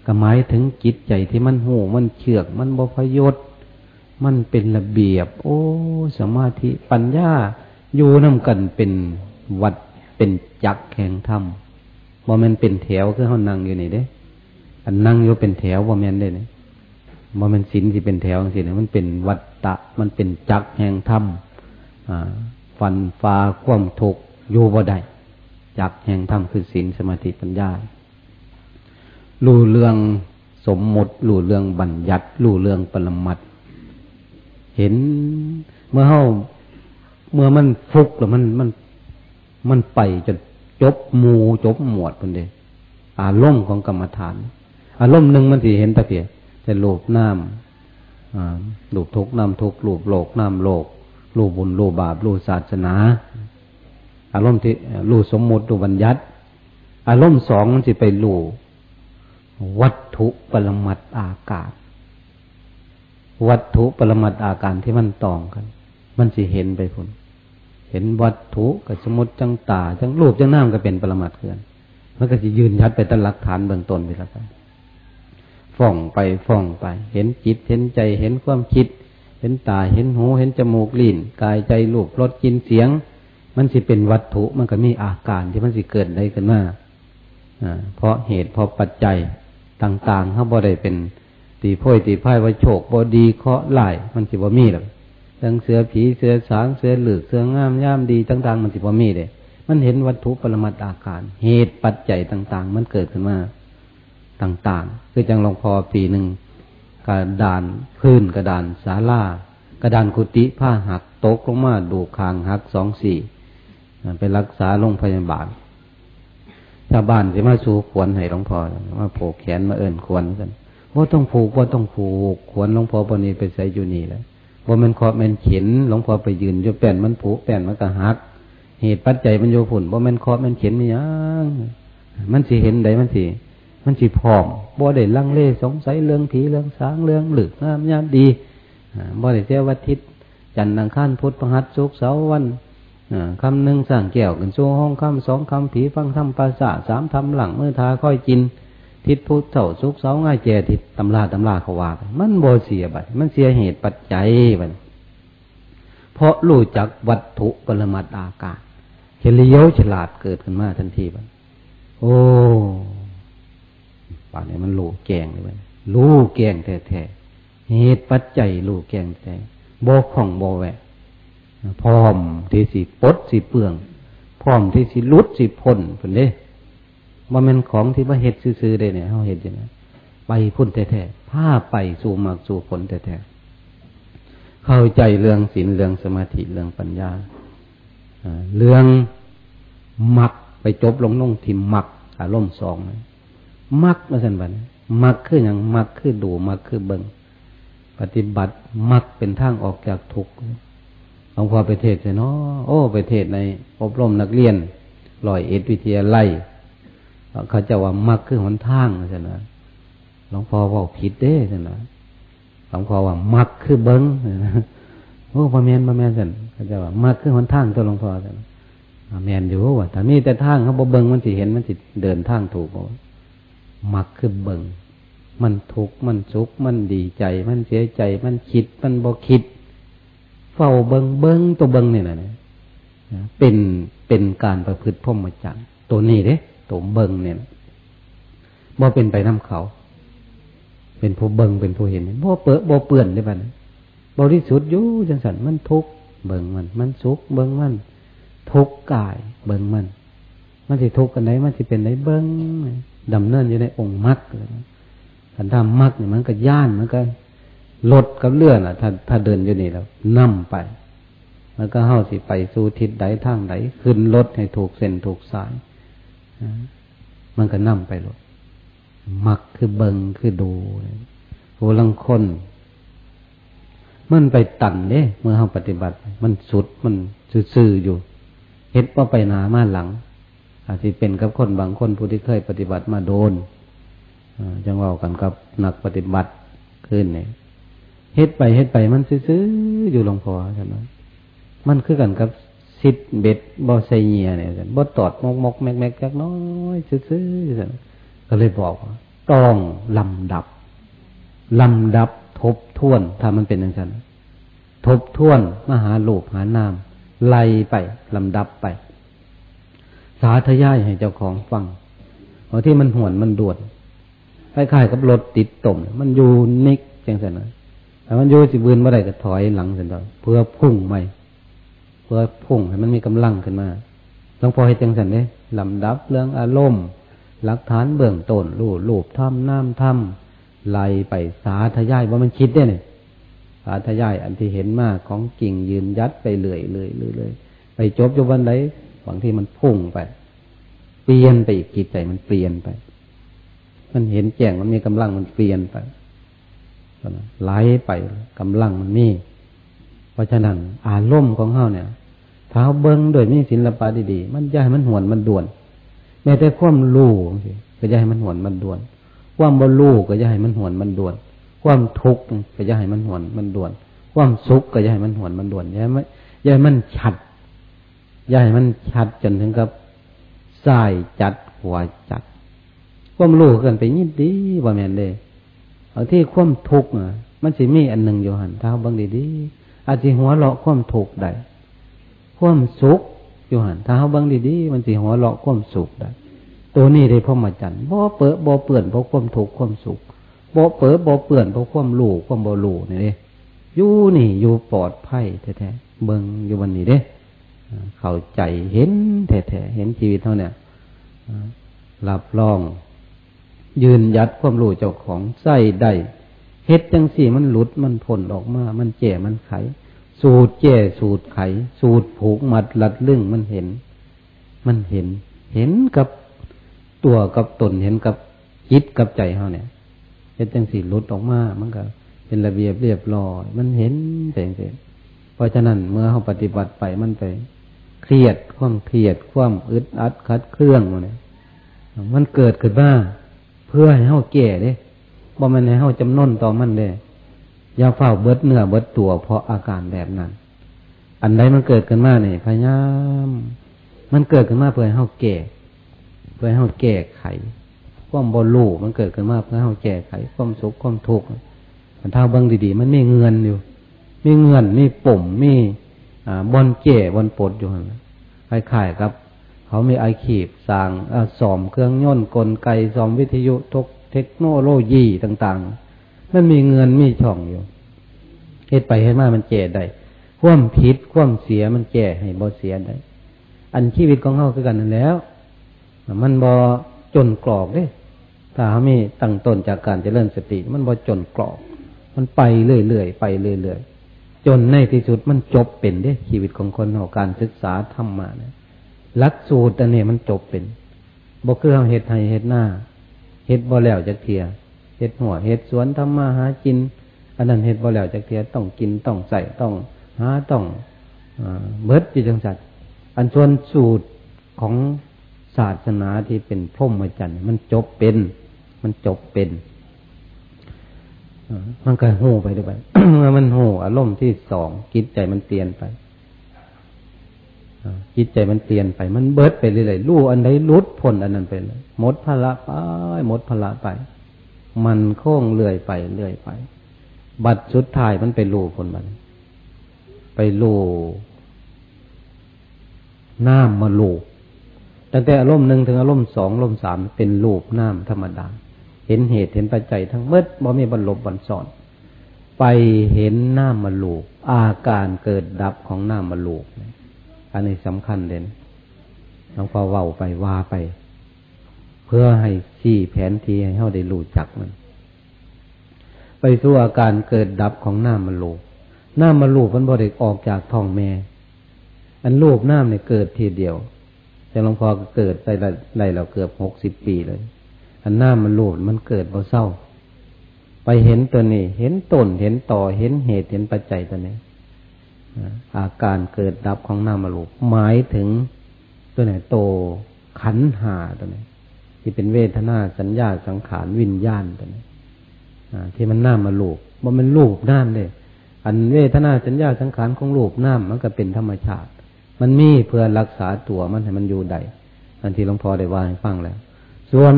ก็หมายถึงจิตใจที่มันหูมันเชือก มันบพยศมันเป็นระเบียบ โอ้ สมาธิปัญญาอยู่น้ากันเป็นวัดเป็นจักแข่งธรรมบ่แม่นเป็นแถวคือเขานั่งอยู่นี่เด้อันนั่งอยู่เป็นแถวบ่แม่นได้เนี่ ยบ่แม่นศีลที่เป็นแถวสินี่ยมันเป็นวัดตะ มันเป็นจักแห่งธรรมฟันฟ้าคว่ำทุกอยู่บ่ได้จักแห่งธรรมคือศีลสมาธิปัญญาลู่เรื่องสมมติลู่เรื่องบัญญัติลู่เรื่องปรมัตเห็นเมื่อเฮาเมื่อมันฟุกแล้วมันมันมันไปจนจบหมูจบหมวดคนเดียอารมณ์ของกรรมฐาน อารมณ์หนึ่งมันสิเห็นตะเพีย แต่โลภน้ำลูบทุกน้ำทุกลูบโลกน้ำโลกลูบุญลูบาปลูศาสนา อารมณ์ที่ลูสมมุติลูบัญญัติ อารมณ์สองมันจะไปลูวัตถุปรมัตอากาศ วัตถุปรมัตอาการที่มันต่องกัน มันสิเห็นไปพุ่นเห็นวัตถุกับสมุติจังตาจังรูปจังน้ำก็เป็นปรมัตเกินมันก็จะยืนยัดไปตั้งหลักฐานเบื้องต้นไปแล้วกัน ฟ้องไปฟ้องไป เห็นจิตเห็นใจเห็นความคิด เห็นตาเห็นหูเห็นจมูกลิ้นกายใจรูปรสกินเสียง มันสิเป็นวัตถุมันก็มีอาการที่มันสิเกิดได้กันมาเพราะเหตุเพราะปัจจัยต่างๆเขาบ่ได้เป็นตีพ่อยตีพ่ายว่าโชคบ่ดีเคาะไล่มันสิบ่มีหรอกทั้งเสือผีเสือสางเสือหลือเสืองามย่ามดีต่าง ๆ มันสิบ่มีเลยมันเห็นวัตถุปรมัตอาการ เหตุปัจจัยต่าง ๆ มันเกิดขึ้นมา ต่างๆ คือจังหลวงพ่อปีหนึ่งกระดานพื้นกระดานศาลากระดานกุฏิผ้าหักตกลงมาดูคางหักสองสี่ไปรักษาโรงพยาบาลชาวบ้านจะมาสู่ขวนให้หลวงพ่อมาผูกแขนมาเอิ่นขวนกันว่าต้องผูกว่าต้องผูกขวนหลวงพ่อปนีไปใส่อยู่นี่แหละว่ามันเคาะมันเข็นหลวงพ่อไปยืนอยู่แป้นมันผูกแป้นมันก็หัก เหตุปัจจัยมันโยผุ่นว่ามันเคาะมันเข็นมียังมันสิเห็นใดมันสิ มันสิพร้อมบ่ได้ลังเลสงสัยเรื่องผีเรื่องสางเรื่องหลึกงามยามดีบ่ได้เจ้าวัทิศจันทร์อังคารพุทธพหัสสุกเสาวันคำหนึ่งสั่งแก้วกันโซ่ห้องคำสองคำผีฟังทำภาษาสามทำหลังเมื่อทาค่อยกิน ทิศพุทธเถ่าสุกเสาง่ายแจทิศตำราตำราเขาว่ามันโบเสียบัดมันเสียเหตุปัจจัยบัดเพราะรู้จักวัตถุปรมัตอากาศเฮลิโยฉลาดเกิดขึ้นมาทันทีบัดโอ้ ป่านนี้มันรู้แกงเลยรู้แกงแท้ๆเหตุปัจจัยรู้แกงแท้โบของโบแวะพร้อมที่สิปดสิเปลืองพร้อมที่สิลุดสิพ้นเป็นเด้ว่ามันของที่ว่าเห็ดซื้อๆได้เนี่ยเขาเห็ดอย่างนี้ไปพุ่นแท้ๆผ้าไปสู่มากสู่ผลแท้ๆเข้าใจเรื่องศีลเรื่องสมาธิเรื่องปัญญาเรื่องมักไปจบลงลงทิมมักอารมณ์สอง มักมาสันบันมักคืออย่างมักคือดูมักคือเบิงปฏิบัติมักเป็นทางออกจากทุกข์หลวงพ่อไปเทศเนาะโอ้ไปเทศในอบรมนักเรียนลอยเอ็ดวิทยาไล่เขาจะว่ามักคือหนทางใช่ไหมหลวงพ่อว่าผิดเด้ใช่ไหมหลวงพ่อว่ามักคือเบิ้งโอ้พระแมนพระแมนสันเขาจะว่ามักคือหนทางตัวหลวงพ่อสันแมนอยู่ว่าแต่มีแต่ทางเขาบเบิ้งมันสิเห็นมันสิเดินทางถูก มักคือเบิงมันทุกข์มันสุขมันดีใจ มันเสียใจ มันคิด มันบ่คิด เฝ้าเบิงเบิงตัวเบิงเนี่ยนะเป็นเป็นการประพฤติพ่อมจันตัวนี้เด้ตัวเบิงเนี่ยบ่เป็นไปน้าเขา เป็นผู้เบิงเป็นผู้เห็นบ่เปื้อบ่เปื่อนได้บ้านบริสุทธิ์อยู่จังสันมันทุกข์เบิงมัน มันสุขเบิงมัน ทุกข์กาย เบิงมัน มันสิทุกกันไหนมันสิเป็นไหนเบิง ดำเนินอยู่ในองค์มรรคขันธมรรคเนี่ยมันก็ย่านมันก็ลดกับเลื่อนอะ ถ้าถ้าเดินอยู่นี่แล้วนั่มไป มันก็เข้าสิไปสู่ทิศใดทางใดขึ้นรถให้ถูกเส้นถูกสายมันก็นั่มไปรถมักคือเบิงคือดูโหลังคน มันไปตันเด้เมื่อเราปฏิบัติ มันสุดมันซื่ออยู่เฮ็ดว่าไปหนามาหลัง อาจจะเป็นกับคนบางคนผู้ที่เคยปฏิบัติมาโดนจังว่ากันกับนักปฏิบัติขึ้นเนี่ยเฮ็ดไปเฮ็ดไปมันซื่อๆอยู่หลวงพ่อใช่ไหมมันคือกันกับสิทเบ็ดบอไซเนียเนี่ยบอตอดมกมกแมกแมกจักน้อยซื่อๆก็เลยบอกว่าต้องลำดับลำดับทบทวน ถ้ามันเป็นอย่างนั้นทบทวนมหาลูกหานามไล่ไปลำดับไป สาธยายให้เจ้าของฟังเพราะที่มันห่วนมันด่วนคล้ายๆกับรถติดต่มมันอยู่นิกจังสันนะแต่มันอยู่สิบืนเมื่อไรก็ถอยหลังสันดอนเพื่อพุ่งใหม่เพื่อพุ่งให้มันมีกำลังขึ้นมาหลวงพ่อให้จังสันเนี่ยลำดับเรื่องอารมณ์หลักฐานเบื้องต้นรูปรูปถ้ำน้ำถ้ำไล่ไปสาธยายว่ามันคิดได้เนี่ยสาธยายอันที่เห็นมากของกิ่งยืนยัดไปเรื่อยเรื่อยเรื่อยไปจบจนวันไหน บางที่มันพุ่งไป เปลี่ยนไปอีกจิตใจมันเปลี่ยนไป มันเห็นแจ้งมันมีกำลังมันเปลี่ยนไปไหลไปกำลังมันมีเพราะฉะนั้นอารมณ์ของเขาเนี่ยถ้าเบิ้งโดยมีศิลปะดีๆมันจะให้มันหวนมันด่วนแม้แต่ความรู้ก็จะให้มันหวนมันด่วน ความบรรู้ก็จะให้มันหวนมันด่วน ความทุกข์ก็จะให้มันหวนมันด่วน ความสุขก็จะให้มันหวนมันด่วนอย่าไม่อย่ามันชัด อย่าให้มันชัดจนถึงกับสายจัดหัวจัดความรู้กันไปนิดดีว่แม่นเลยเอาที่ความทุกข์มันสิมีอันหนึ่งอยู่หันเท้าบางดีดีอาจจะหัวเราะความทุกข์ได้ความสุขอยู่หันเท้าบางดีดีมันสิหัวเราะความสุขได้ตัวนี้ได้พ่อมาจันบ่เปิดบ่เปื่อนเพราะความทุกข์ความสุขบ่เปิดบ่เปื่อนเพราะความรู้ความบ่รู้นี่เด้อยู่นี่อยู่ปลอดภัยแท้ๆเบิ่งอยู่วันนี้เด้ เข้าใจเห็นแท้ๆเห็นชีวิตเท่าเนี่ยรับรอง ยืนยัดความรู้เจ้าของใส่ได้เฮ็ดจังสี่มันหลุดมันผลออกมา มันแจ่มันไข สูตรแจ่สูตรไข สูตรผูกมัดลัดลึงมันเห็น มันเห็น เห็นกับตัวกับตนเห็นกับจิตกับใจเขาเนี่ยเฮ็ดจังสี่หลุดออกมา มันก็เป็นระเบียบเรียบร้อย มันเห็นแต่งเพราะฉะนั้นเมื่อเขาปฏิบัติไปมันไป เครียด ความเครียด ความอึดอัดคัดเครื่องมันเนี่ยมันเกิดขึ้นมาเพื่อให้เขาแก่เด้บ่มันให้เขาจำนนต่อมันเด้อย่าเฝ้าเบิดเนื้อเบิดตัว เพราะอาการแบบนั้น อันใดมันเกิดขึ้นมาเนี่ยพยายามมันเกิดขึ้นมาเพื่อให้เขาแก่เพื่อให้เขาแก้ไข ความบอลูมันเกิดขึ้นมาเพื่อให้เขาแก้ไข ความสุขความทุกข์มันเท่าเบิ้งดีๆ มันไม่เงินอยู่ มีเงินมีปุ่มมี บอลเจ๋บอลปดอยู่คล้ายๆครับ เขามีไอขีบสร้างสอมเครื่องย่นกลไกสอมวิทยุทกเทคโนโลยีต่างๆ มันมีเงินมีช่องอยู่เหตุไปให้มามันเจ๋ได้คว่ำผิดคว่ำเสียมันแก่ให้บ่เสียได้ อันชีวิตของเขาคือกันนั่นแล้ว มันบ่จนกรอกเด้ถ้าเขามีตั้งต้นจากการเจริญสติ มันบ่จนกรอก มันไปเรื่อยๆไปเรื่อยๆ จนในที่สุดมันจบเป็นเด้ชีวิตของคนของการศึกษาธรรมะนี่ยหลักสูตรอันนี้มันจบเป็นบ่คือเอาเฮ็ดไห้เฮ็ดหน้าเฮ็ดบ่แล้วจักเทียเฮ็ดหัวเฮ็ดสวนทำมาหากิน อันนั้นเฮ็ดบ่แล้วจักเทียต้องกินต้องใส่ต้องหาต้องเบิดจิตจังสัตว์อันส่วนสูตรของศาสนาที่เป็นพรหมจรรย์มันจบเป็น มันจบเป็น มันก็หูไปด้วยเมื่อมันหูอารมณ์ที่สองจิตใจมันเปลี่ยนไปจิตใจมันเปลี่ยนไป มันเบิดไปเรื่อยๆรู้อันใดรุดพ้นอันนั้นไปเลยหมดพละไปหมดพละไป มันโค้งเลื่อยไปเลื่อยไป บัดสุดท้ายมันไปรู้คนมัน ไปรู้น้ำมาลูกตั้งแต่อารมณ์หนึ่งถึงอารมณ์สองอารมณ์สามเป็นรูปน้ำธรรมดา เห็นเหตุเห็นปัจจัยทั้งเมื่อบ่มีบรรลบบรรสอน ไปเห็นหน้ามาลูก อาการเกิดดับของหน้ามาลูก อันนี้สำคัญเด่นหลวงพ่อเว้าไปว่าไป เพื่อให้สี่แผนทีให้เขาได้รู้จักมัน ไปสู่อาการเกิดดับของหน้ำมันลูกน้ำมันลูกมันบริออกจากท้องแม่อันลูกน้ำเนี่ยเกิดทีเดียว แต่หลวงพ่อก็เกิดไปไรเราเกือบหกสิบปีเลย อันหน้ำมันลูกมันเกิดบ่เศร้า ไปเห็นตัวนี้ เห็นต้นเห็นต่อเห็นเหตุเห็นปัจจัยตัวนี้อาการเกิดดับของน้ำมันลูกหมายถึงตัวไหนโตขันหาตัวนี้ที่เป็นเวทนาสัญญาสังขารวิญญาณตัวนี้ที่มันน้ามาลูกว่ามันลูกน้ำเลยอันเวทนาสัญญาสังขารของลูกน้ำมันก็เป็นธรรมชาติ มันมีเพื่อรักษาตัวมันให้มันอยู่ได้อันที่หลวงพ่อได้ว่าให้ฟังแล้ว ส่วน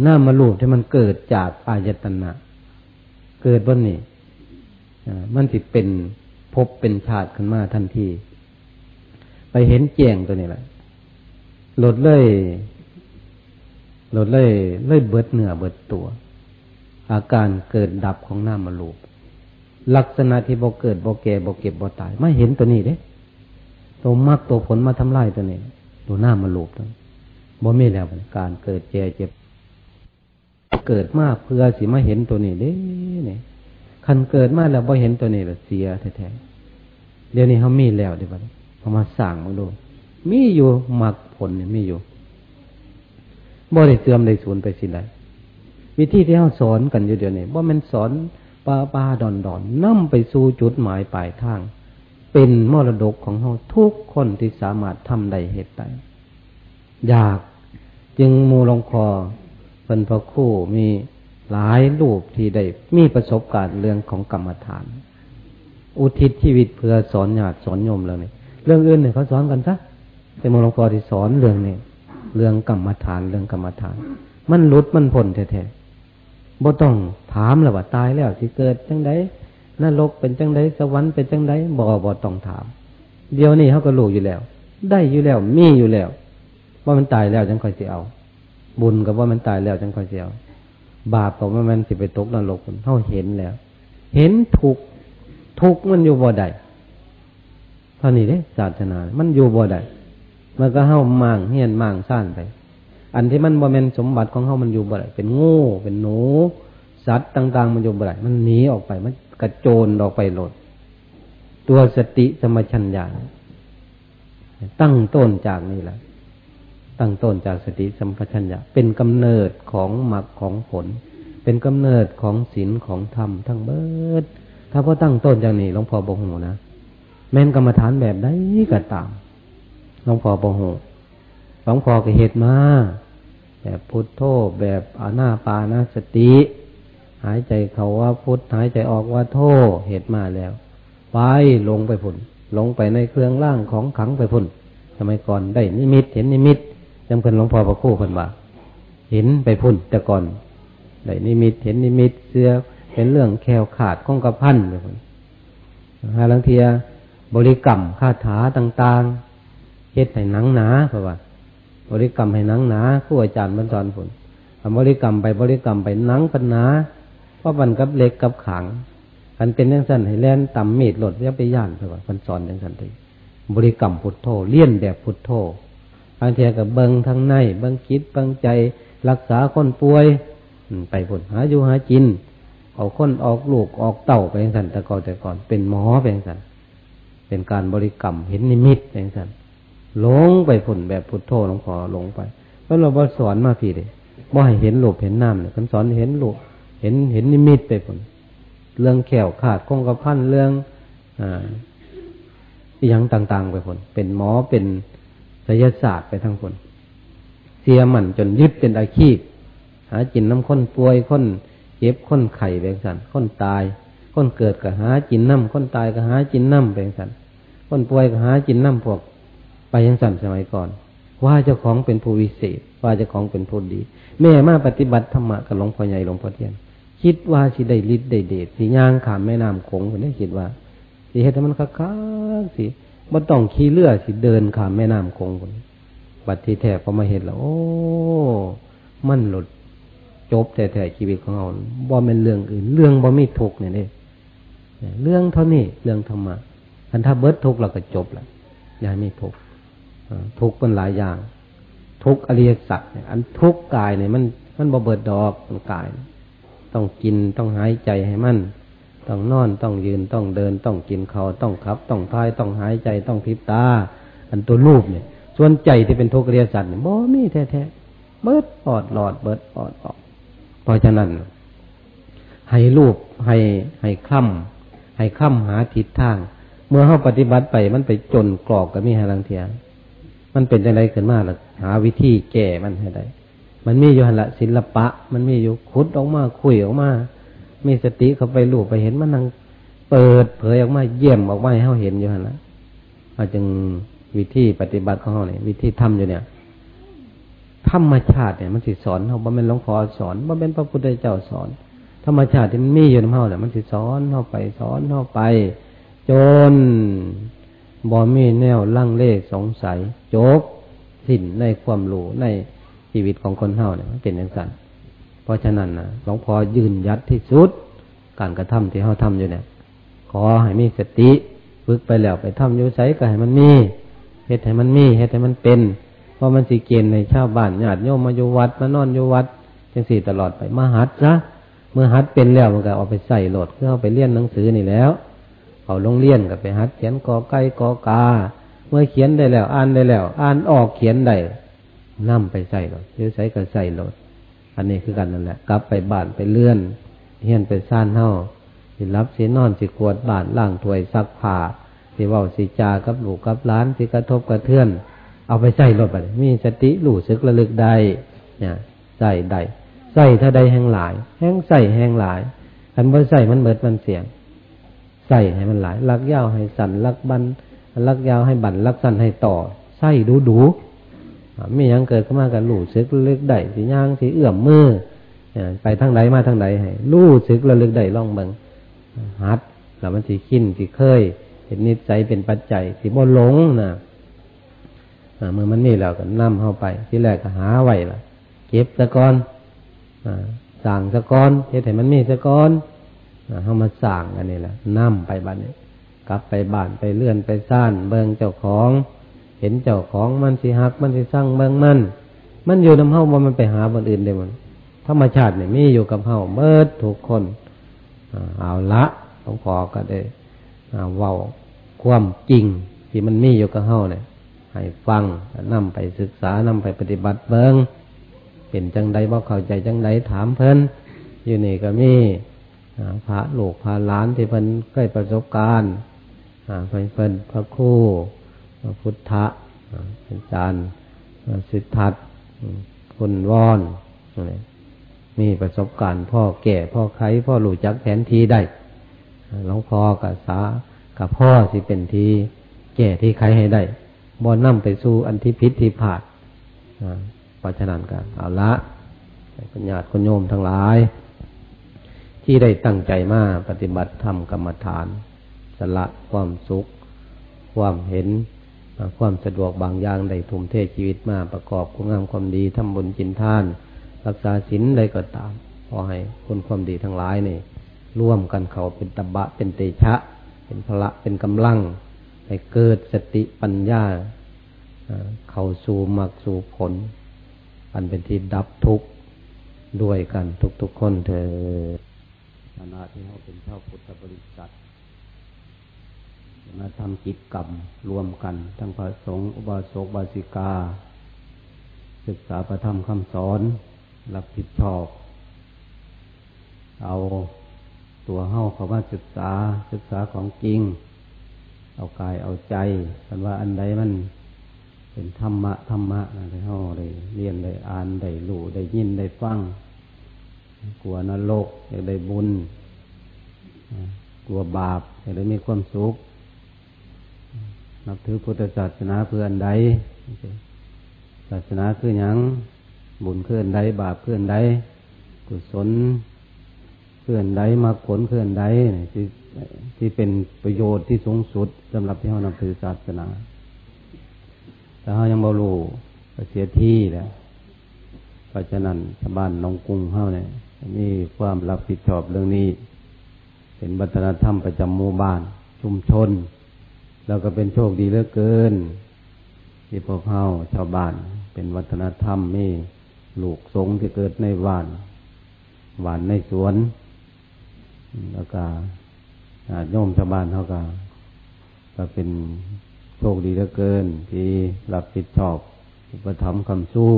หน้ามาลูกที่มันเกิดจากอายตนะ เกิดบนนี้มันสิเป็นพบเป็นชาติขึ้นมาทันที ไปเห็นแจ้งตัวนี้แหละหลดเลยหลดเลยเลยเบิดเหนือเบิดตัว อาการเกิดดับของหน้ำมาลูกลักษณะที่บ่เกิดบ่แก่บ่เก็บบ่ตาย ไม่เห็นตัวนี้เด้ตัวมรรคตัวผลมาทำลายตัวนี้ ตัวหน้ามาลูกตัวบ่มีแล้วการเกิดเจ็บเจ็บ เกิดมาเพื่อสิมาเห็นตัวนี้เด้เนี่ยคันเกิดมาแล้วบ่เห็นตัวนี้แบบเสียแท้ๆเดี๋ยวนี้เขามีแล้วเดี๋ยวนี้เขามาสั่งมาดูมีอยู่มรรคผลเนี่ยมีอยู่บ่ได้เสื่อมได้สูญไปสิไรวิธีที่เขาสอนกันอยู่เดี๋ยวนี้ว่ามันสอนปลาปลาดอนดอนนั่มไปสู่จุดหมายปลายทาง เป็นมรดกของเขาทุกคนที่สามารถทำได้เหตุใดอยากจึงมูลงคอ นพระคู่มีหลายรูปที่ได้มีประสบการณ์เรื่องของกรรมฐาน อุทิศชีวิตเพื่อสอนญาติสอนโยมแล้วนี่เรื่องอื่นเนี่ยเขาสอนกันซะแต่มูลงคอที่สอนเรื่องนี้เรื่องกรรมฐานเรื่องกรรมฐาน มันลุดมันพ้นแท้ๆบ่ต้องถามแล้วว่าตายแล้วที่เกิดจังไดนรกเป็นจังไดสวรรค์เป็นจังไดบ่บ่ต้องถาม เดี๋ยวนี้เขาก็รู้อยู่แล้ว ได้อยู่แล้วมีอยู่แล้ว ว่ามันตายแล้วจังค่อยสิเอา บุญกับว่ามันตายแล้วจังคอยเสิเอาบาปกับว่ามันสิไปตกนรกเขาเห็นแล้ว เห็นทุกทุกมันอยู่บ่ได้เท่านี้เด้ศาสนา มันอยู่บ่ได้มันก็เฮ้ามั่งเฮียนมั่งซ่านไป อันที่มันบ่เป็นสมบัติของเฮ้ามันอยู่บ่ได้เป็นโง่เป็นหนูสัตว์ต่าง ๆ มันอยู่บ่ได้มันหนีออกไป มันกระโจนออกไปหลด ตัวสติสมชัญญาตั้งต้นจากนี่แหละ ตั้งต้นจากสติสัมปชัญญะเป็นกำเนิดของมรรคของผล เป็นกำเนิดของศีลของธรรมทั้งเบิด ถ้าพอตั้งต้นจากนี้หลวงพ่อบอกหูนะแม่นกรรมฐานแบบใดก็ตามหลวงพ่อบอกหูหลวงพ่อก็เหตุมาแบบพุทโธแบบอานาปานาสติ หายใจเขาว่าพุทหายใจออกว่าโธเหตุมาแล้ว ไปลงไปพุ่นลงไปในเครื่องร่างของขังไปพุ่นทำไมก่อนได้นิมิตเห็นนิมิต จำเป็นหลวงพ่อประคู่คนว่า เห็นไปพุ่นแต่ก่อนได้นิมิตเห็นนิมิตเสื้อเป็นเรื่องแควขาดข้องกระพันไปพุ่นหาลังเทียบริกรรมคาถาต่างๆเฮ็ดให้หนังหนาเพราะว่า บริกรรมให้หนังหนาผู้อาจารย์บรรสอนผลบริกรรมไปบริกรรมไปหนังปัญหาเพราะมันกับเล็กกับขังกันเป็นยังสั้นให้แล่นต่ำมีดหลดยับไปย่านเพราะว่ามันสอนยังสั้นทีบริกรรมพุทโธเลี่ยนแบบพุทโธ บางทีกับเบิงทางในเบิงคิดเบิงใจ รักษาคนป่วยไปผลหาอยู่หาจินเอาคนออกลูกออกเต่าไปสันแต่ก่อนแต่ก่อนเป็นหมอไปสันเป็นการบริกรรมเห็นนิมิตไปสันหลงไปผุ่นแบบพุทโธหลวงพ่อหลงไปเพราะเราบอสอนมาพี่เลยบ่ให้เห็นหลบเห็นน้ำเนี่ยคำสอนเห็นหลบเห็นเห็นนิมิตไปผุ่นเรื่องแขวขาดกงกระพันเรื่องอ่าอย่างต่าง ๆ ไปผลเป็นหมอเป็น ศิลศาสตร์ไปทั้งคน เสียมันจนยึดเป็นอาชีพ หาจินน้ำข้นป่วยข้นเจ็บข้นไข่แบงสันข้นตายข้นเกิดก็หาจินน้ำข้นตายก็หาจินน้ำแบงสันข้นป่วยก็หาจินน้ำพวก ไปยังสันสมัยก่อน ว่าเจ้าของเป็นผู้วิเศษ ว่าเจ้าของเป็นผู้ดี แม่มาปฏิบัติธรรมะกับหลวงพ่อใหญ่หลวงพ่อเทียน คิดว่าสิได้ฤทธิ์ได้เดชสิย่างขามแม่น้ำคงคนนี้คิดว่าสิเฮ็ดให้มันคักๆสิ บ่ต้องขี่เรือสิเดินขามแม่น้ำคงคนบัดที่แท้พอมาเห็นแล้ว โอ้ มันหลุดจบแต่แต่ชีวิตของเราบ่เป็นเรื่องอื่น เรื่องบ่มีทุกเนี่ยนี่เรื่องเท่านี้เรื่องธรรมะคันถ้าเบิดทุกเราก็จบแล้วอย่ามีทุกทุกข์มันหลายอย่าง ทุกอริยสัจเนี่ยอันทุกกายเนี่ยมัน มันบ่เบิดดอกมันกาย ต้องกินต้องหายใจให้มัน ต้องนอนต้องยืนต้องเดินต้องกินเขาวต้องขับ ต้องทายต้องหายใจต้องพิบตา อันตัวรูปเนี่ย ส่วนใจที่เป็นทุกข์เรียสัตว์เนี่ยบ่มีแท้ๆเบิดปอดหลอดเบิดปอดออก เพราะฉะนั้น ให้รูปให้ให้คล่ำให้คล่ำหาทิศทาง เมื่อเข้าปฏิบัติไปมันไปจนกรอกกับมีหาลังเทียมันเป็นอะไรขึ้นมาล่ะหาวิธีแก้มันให้ได้ มันมีอยู่หันละศิลปะ มันมีอยู่คุดออกมาคุยออกมา มีสติเข้าไปรู้ไปเห็นมันนั่งเปิดเผยออกมาเยี่ยมออกมาให้เขาเห็นอยู่นละอาจึงวิธีปฏิบัติของเขาเนี่ยวิธีทำอยู่เนี่ยธรรมชาติเนี่ยมันสิสอนเขาบ่เป็นหลวงพ่อสอนบ่เป็นพระพุทธเจ้าสอน ธรรมชาติที่มันมีอยู่ในเขาเนี่ยมันสิสอนเข้าไปสอนเข้าไป จนบ่มีแนวลังเลสงสัยจกสิ้นในความรู้ในชีวิตของคนเฮาเนี่ยมันเป็นอย่างนั้น เพราะฉะนั้นนะหลวงพ่อยืนยัดที่สุด การกระทำที่เขาทำอยู่เนี่ยขอให้มีสติฝึกไปแล้วไปทำอยู่ใส่ก็ให้มันมีเฮ็ดให้มันมีเฮ็ดให้มันเป็น เพราะมันสิเกณฑ์ในชาวบ้านญาติโยมมาอยู่วัดมานอนอยู่วัดจังสี่ตลอดไปมาหัดซะเมื่อหัดเป็นแล้วมันก็เอาไปใส่โหลดเพื่อเอาไปเรียนหนังสือนี่แล้วเอาลงเรียนกับไปหัดเขียนกอไก่กอกา เมื่อเขียนได้แล้ว อ่านได้แล้ว อ่านออกเขียนได้นั่มไปใส่โหลดโยื้อใส่ก็ใส่โหลด อันนี้คือกันนั่นแหละ กลับไปบ้านไปเลื่อนเฮียนไปซ่านเท่าสิรับสินอนสิกวดบ้านล่างถวยซักผ้าสิเว้าสิจากับหลูกกับล้านสิกระทบกระเทือน เอาไปใส่รถไปมีสติหลู่ซึกระลึกได้เนี่ยใส่ได้ใส่ถ้าใดแห้งหลาย แห้งใส่แห้งหลายอันบ่ใส่มันเบิดมันเสียงใส่ให้มันหลายลักยาวให้สั่นลักบันลักยาวให้บันลักสั้นให้ต่อใส่ดูดู มียังเกิดขึ้นมากันลู่ซึกเลึกได้สีย่างสีเอื้อมมือไปทางใดมาทางใดให้ลู่ซึกระลึกได้ล่องเบิงฮัดแล้วมันสีขิ้นสีเคยเห็นนิสัยเป็นปัจจัยสีบ่หลงนะเมื่อมันนี่แล้วก็นำเข้าไป ที่แรกก็หาไว้ละเก็บสะกอนสั่งสะกอนเฮ็ดให้มันมีสะกอนเข้ามาสั่งกันนี่แหละนั่มไปบ้านนี้กลับไปบ้านไปเลื่อนไปซ่านเบิงเจ้าของ เห็นเจ้าของมันสิหักมันสิสร้างเมืองมัน มันอยู่น้ำเฮาว่ามันไปหาบนอื่นได้มันธรรมชาติเนี่ยมีอยู่กับเฮาเมิดทุกคนเอาละหลวงพ่อก็ได้เว้าความจริงที่มันมีอยู่กับเฮาเนี่ยให้ฟังนำไปศึกษานำไปปฏิบัติเบิงเป็นจังใดบ่เข้าใจจังใดถามเพิ่นอยู่นี่ก็มีพระลูกพระล้านที่เพิ่นใกล้ประสบการณ์เพิ่นเพิ่นพระคู่พระ พุทธะอาจารย์สิทธัตคุณวอนมีประสบการณ์พ่อแก่พ่อไข้พ่อหลูจักแผนทีได้หลวงพ่อกับสากับพ่อสิเป็นทีแก่ที่ไข้ให้ได้บอนนั่มไปสู่อันที่พิษที่ผาดเพราะฉะนั้นกันเอาละปัญญาคุณโยมทั้งหลาย ที่ได้ตั้งใจมาปฏิบัติธรรมกรรมฐาน สละความสุข ความเห็น ความสะดวกบางอย่างได้ทุ่มเทชีวิตมาประกอบคุณงามความดีทำบุญจินทาน รักษาศีลใดก็ตามขอให้คุณความดีทั้งหลายนี่ร่วมกันเขาเป็นตบะเป็นเตชะ เป็นพละเป็นกำลังให้เกิดสติปัญญาเข้าสู่มรรคสู่ผล อันเป็นที่ดับทุกข์ด้วยกันทุกๆคนเถิดฐานะที่เขาเป็นเจ้าพุทธบริษัท มาทำกิจกรรมรวมกัน ทั้งพระสงฆ์อุบาสกบาสิกา ศึกษาประธรรมคำสอนรับผิดชอบ เอาตัวเฮ้าเขาว่าศึกษาศึกษาของจริง เอากายเอาใจกันว่าอันใดมันเป็นธรรมะธรรมะนะที่เฮ้าได้เรียนได้อ่านได้รู้ได้ยินได้ฟังกลัวนรกอยากได้บุญกลัวบาปอยากได้มีความสุข นับถือพุทธศาสนาเพื่อนใดศาสนาคืออยังบุญเพื่อนใดบาปเพื่อนใดกุศลเพื่อนใดมาผลเพื่อนใดที่ที่เป็นประโยชน์ที่สูงสุดสำหรับที่เรานับถือศาสนาแต่เขายังบรูก็เสียที่แหละเพราะฉะนั้นชาวบ้านน้องกุ้งเขาเนี่ยมีความรับผิดชอบเรื่องนี้ เป็นวัฒนธรรมประจำหมู่บ้าน ชุมชน เราก็เป็นโชคดีเหลือเกิน ที่พวกเขาชาวบ้าน เป็นวัฒนธรรมมีลูกสงที่เกิดในหวานหวานในสวน แล้วก็โยมชาวบ้านเขาก็ก็เป็นโชคดีเหลือเกิน ที่รับผิดชอบอุปถัมคำสู้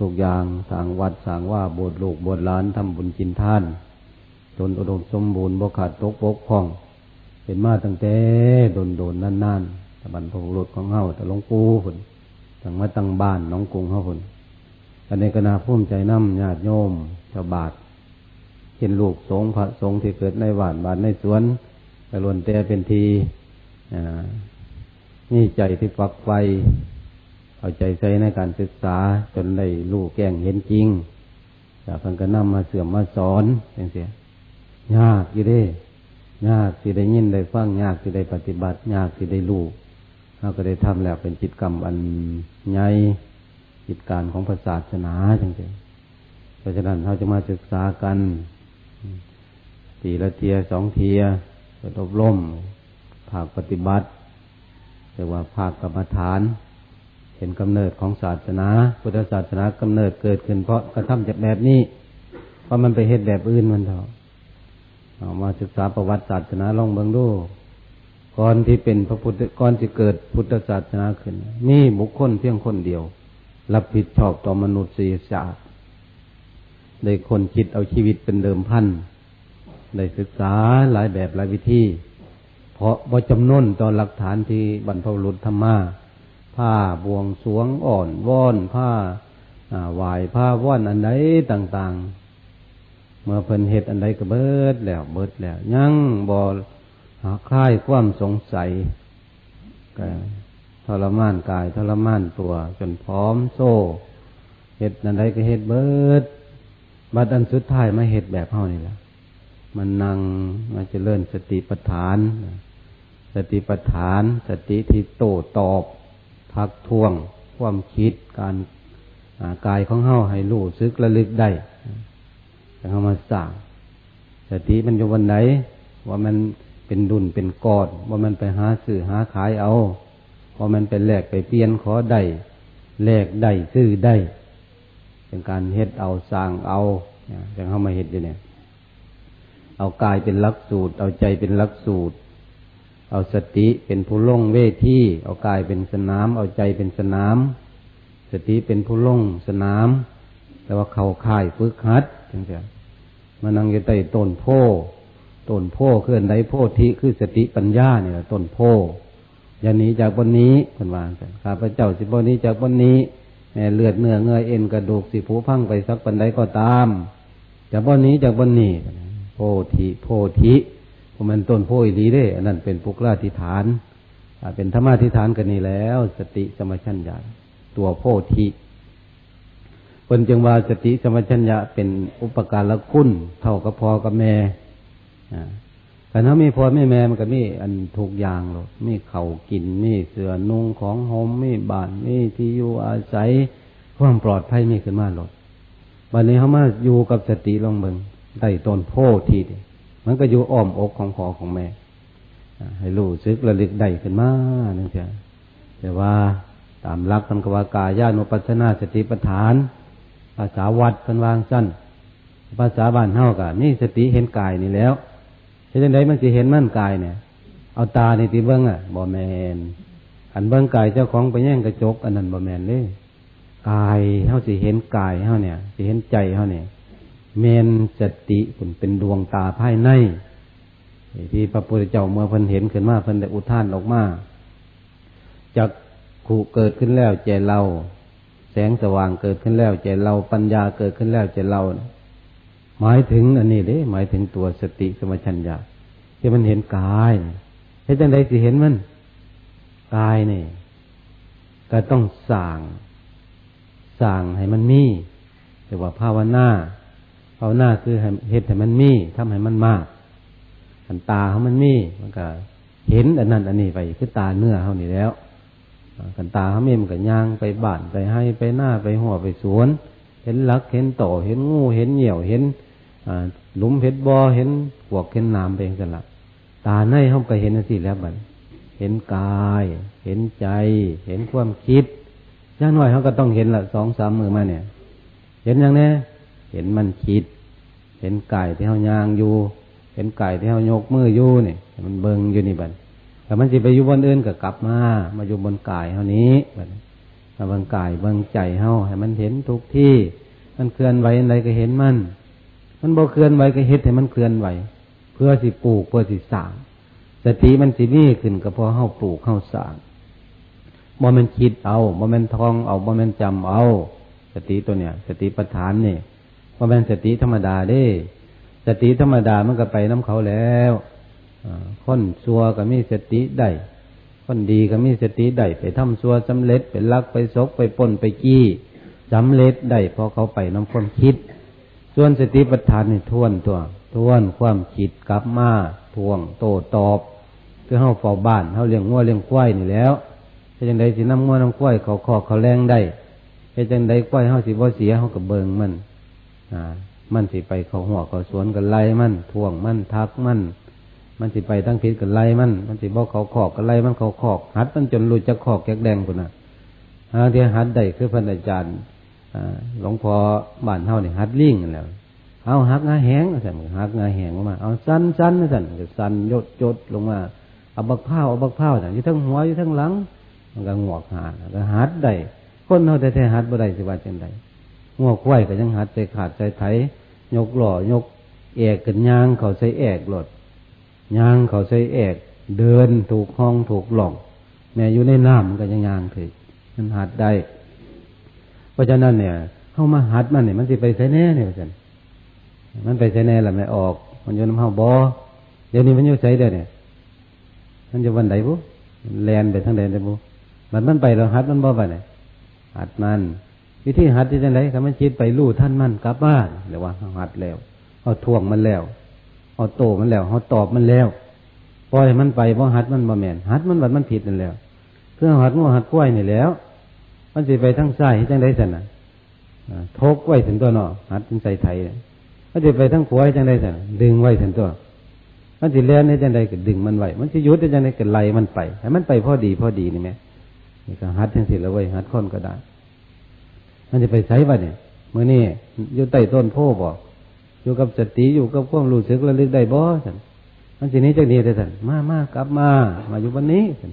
ทุกๆอย่างสางวัดสางว่าบสถ์ลูกบสถ์ล้านทำบุญกินท่าน จนอุดมสมบูรณ์บ่ขาดตกบกพร่อง เป็นมาตั้งแต่โดนโดนนานๆแต่บรรพบุรุษของเฮาแต่หลวงปู่ผลตั้งมาตั้งบ้านน้องกรุงเฮาผลอันนี้ก็นาพุ่มใจน้ำญาติโยมชาวบาทเห็นลูกสงพระสงฆ์ที่เกิดในบ้านบ้านในสวนกระลวนแต่เป็นทีนี่ใจที่ฝักไฟ เอาใจใส่ในการศึกษาจนได้ลูกแก่งเห็นจริงจากพันก็นำมาเสื่อมมาสอนอย่างเสียยากอยู่ด้ ยากที่ได้ยินได้ฟังยากที่ได้ปฏิบัติ ยากที่ได้รู้เราก็ได้ทำแล้วเป็นจิตกรรมอันใหญ่จิตการของศาสนาจังๆเพราะฉะนั้นเราจะมาศึกษากันปีละเทียสองเทียจะอบรมภาคปฏิบัติเรียกว่าภาคกรรมฐาน เห็นกำเนิดของศาสนา พุทธศาสนากำเนิดเกิดขึ้นเพราะกระทำจากแบบนี้ เพราะมันไปเหตุแบบอื่นมันเถอะ เอามาศึกษาประวัติศาสนาลองเบิ่งดูก่อนที่เป็นพระพุทธก่อนที่เกิดพุทธศาสนาขึ้น นี่บุคคลเพียงคนเดียว รับผิดชอบต่อมนุษยชาติได้คนคิดเอาชีวิตเป็นเดิมพันได้ศึกษาหลายแบบหลายวิธี เพราะบ่จำนวนต่อหลักฐานที่บรรพบุรุษธรรมาผ้าบวงสวงอ่อนว่อนผ้าหวายผ้าว่อนอันใดต่าง ๆ เมื่อเพิ่นเหตุอันใดก็เบิดแล้วเบิดแล้ว ยังบ่หาคลายความสงสัยก็ทรมานกายทรมานตัว จนพร้อมโซ่เหตุอันใดก็เหตุเบิดบัดอันสุดท้ายมาเหตุแบบเฮานี่แหละมันนั่งมาเจริญสติปัฏฐาน สติปัฏฐาน สติที่โตตอบทักท้วง ความคิดการกายของเฮาให้รู้ซึกระลึกได้ แต่เขามาสร้างสติมันอยู่วันไหน ว่ามันเป็นดุนเป็นกอดว่ามันไปหาซื้อหาขายเอาว่ามันไปแลกไปเปลี่ยนขอได้แลกได้ซื้อได้เป็นการเฮ็ดเอาสร้างเอาอย่างเข้ามาเฮ็ดอยู่เนี่ย เอากายเป็นลักสูตร เอาใจเป็นลักสูตร เอาสติเป็นผู้ล่งเวทีเอากายเป็นสนาม เอาใจเป็นสนาม สติเป็นผู้ล่งสนาม แต่ว่าเขาค่ายฝึกหัด จังเสียมานั่งอยู่ใต้ต้นโพต้นโพเคลื่อนไดโพธิคือสติปัญญาเนี่ยต้นโพอย่าหนีจากบนนี้คนวางข้าพเจ้าสิบนนี้จากบนนี้แม่เลือดเนื้อเงยเอ็นกระดูกสิผูพังไปสักปันใดก็ตาม จากบนนี้จากบนนี้โพธิโพธิพมันต้นโพอีดีเด้อันนั้นเป็นปุกราธิฐานเป็นธรรมาธิฐานกันนี่แล้ว สติสมชัญญาตัวโพธิ คนจึงว่าสติสมัชัญญะเป็นอุปการละคุณเท่ากับพอกับแม่แต่ถ้ามีพอไม่แม่มันก็มีอันทุกอย่างหรอกมีเข่ากินมีเสือนุ่งของหอมมีบ้านมีที่อยู่อาศัยความปลอดภัยมีขึ้นมาหรอกวันนี้เขามาอยู่กับสติลองเบิงได้ต้นโพธิมันก็อยู่อ้อมอกของพ่อของแม่ให้รู้ซึกระลึกได้ขึ้นมานั่นเองแต่ว่าตามหลักธรรมกวากายานุปัสนาสติปัฏฐาน ภาษาวัดเป็นวางสั้นภาษาบ้านเท่ากันนี่สติเห็นกายนี่แล้วเห็นยังไงมันจะเห็นมั่นกายเนี่ย เอาตาในตีเบิ้งอะบ่แมนอันเบิ้งกายเจ้าของไปแย่งกระจก อันนั้นบ่แมนเลยกายเท่าสิเห็นกายเท่าเนี่ยสิเห็นใจเท่าเนี่ยเมนสติคุณเป็นดวงตาภายในที่พระพุทธเจ้าเมื่อเพิ่นเห็นขึ้นมาเพิ่นได้อุทานออกมาจากขู่เกิดขึ้นแล้วใจเรา แสงสว่างเกิดขึ้นแล้วใจเราปัญญาเกิดขึ้นแล้วใจเรา หมายถึงอันนี้เด้หมายถึงตัวสติสมัชัญญาที่มันเห็นกายเห็นจังไดสิเห็นมันกายนี่ก็ต้องสั่งสั่งให้มันมีแต่ว่าภาวนาภาวนาคือเห็นให้มันมีทำให้มันมากอันตาเขามันมีมันก็เห็นอันนั้นอันนี้ไปคือตาเนื้อเขานี่แล้ว กันตาเขามีมันย่างไปบ้านไปให้ไปหน้าไปหัวไปสวน เห็นลักเห็นโตเห็นงูเห็นเหยี่ยวเห็นหลุมเพชรบอเห็นพวกเห็นน้ำไปกันละตาในเขาก็เห็นสิแล้วบัดเห็นกาย เห็นใจ เห็นความคิดย่างน้อยเขาก็ต้องเห็นละสองสามมือมาเนี่ย เห็นอย่างนี้เห็นมันคิด เห็นไก่ที่เขายางอยู่ เห็นไก่ที่เขายกมืออยู่เนี่ยมันเบิงอยู่นี่บัด แต่มันสิไปอยู่บนอื่นก็กลับมา มาอยู่บนกายเท่านี้บัดมาบนกายเบิงใจเฮาให้มันเห็นทุกที่ มันเคลื่อนไหวอะไรก็เห็นมัน มันบ่เคลื่อนไหวก็เห็นให้มันเคลื่อนไหว เพื่อสิปลูกเพื่อสิสร้างสติมันสิมีขึ้นก็พอเฮาปลูกเฮาสร้างบ่แมันคิดเอาบ่แมันทองเอาบ่แมันจำเอา สติตัวเนี้ยสติปัฏฐานนี่บ่แมันสติธรรมดาเด้ สติธรรมดามันก็ไปน้ำเขาแล้ว คนซัวก็มีสติได้คนดีก็มีสติได้ไปทำซัวสำเร็จไปลักไปซกไปป่นไปกี้สำเร็จได้พอเขาไปน้ำความคิด ส่วนสติปัฏฐานนี่ทวนตัว ทวนความคิดกลับมาทวงโตตอบคือเฮาเฝ้าบ้านเฮาเลี้ยงงัวเลี้ยงควายนี่แล้วเฮ็ดจังไดสิน้ำงัวน้ำควายเขาคอเขาแรงได้เฮ็ดจังไดควายเฮาสิบ่เสียเฮาก็เบิงมัน อ่า มันสิไปเขาหัวเขาสวนกันไล่มันทวงมันทักมัน มันสิไปตั้งพิษกันไล่มัน มันสิบอกเขาขอกกันไล่มันเขาขอก หัดมันจนรู้จักขอกแกกแดงคนน่ะฮะที่หัดได้คือพันอาจารย์หลวงพ่อบ้านเฮาเนี่ยหัดลิงแล้วเอาหักงาแหงสั่นหักงาแหงออกมาเอาสั้นสั้นสั่นก็สั้นยดยดลงมาเอาบักผ้าเอาบักผ้าสั่นอยู่ทั้งหัวอยู่ทั้งหลัง มันก็งอกหาก็หัดได้คนเฮาแต่แท้หัดบ่ได้สิว่าจังไดงอกไว้ก็ยังหัดใจขาดใจไถยกหล่อยกแอกกันยางเขาใส่แอกหลด ย่างเขาใส่แอกเดินถูกห้องถูกหล่องแม่อยู่ในน้ำมันก็ยังย่างถือมันหัดได้ เพราะฉะนั้นเนี่ย เข้ามาหัดมันเนี่ยมันสิไปใส่แน่เนี่ยอาจารย์มันไปใส่แน่แหละไม่ออก มันอยู่น้ำเฮาบอเดี๋ยวนี้มันอยู่ใส่ได้เนี่ยมันจะวันไหนบุแลนไปทางใดได้บุมันมันไปเราหัดมันบ่ไปไหนหัดมัน วิธีหัดที่จะไหนถ้ามันคิดไปลู่ท่านมันกลับบ้านหรือว่าหัดแล้วเอาทวงมันแล้ว เอาโตมันแล้วเอาตอบมันแล้วปล่อยมันไปเพราะหัดมันบ่แมนหัดมันบัดมันผิดนั่นแล้วเพื่อหัดงัวหัดกล้วยนี่แล้ว มันจะไปทั้งซ้ายจังได้สันนะทกไว้ถึงตัวเนาะหัดเป็นใส่ไทยมันจะไปทั้งขวายจังได้สันดึงไว้ถึงตัว มันจะเลี้ยนในจังได้ก็ดึงมันไว้มันจะยุดในจังได้ก็ไล่มันไปให้มันไปพอดีพอดีนี่ไหมนี่ก็หัดทั้งสิแล้วไว้หัดค้นก็ได้ มันจะไปใส่วะเนี่ยเมื่อนี่อยู่ใต้ต้นโพบอก อยู่กับสติอยู่กับความรู้สึกระลึกได้บ่สันมันสินี้จากนี้ได้สันมามากลับมา มาอยู่วันนี้สัน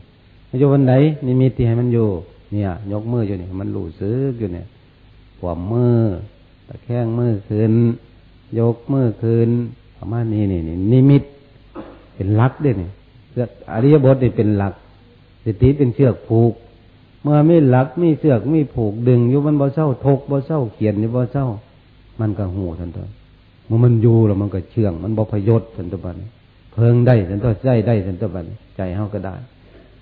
มาอยู่วันไหนนี่มีที่ให้มันอยู่ เนี่ย ยกมืออยู่เนี่ยมันรู้สึกอยู่เนี่ยขวามมือตะแคงมือขึ้นยกมือขึ้นประมาณนี้นี่นี่นิมิต เป็นลักด้วยเนี่ยอริยบทนี่เป็นหลักสติเป็นเชือกผูก เมื่อไม่หลักไม่เสือกไม่ผูกดึงอยู่มันบ่เศร้าทกบ่เศร้าเขียนนี่บ่เศร้า มันก็หูทันที มื่อมันอยู่แล้วมันก็เชื่อง มันบพยศสันตบันเพิงได้สันตใจได้สันตบันใจเฮาก็ได้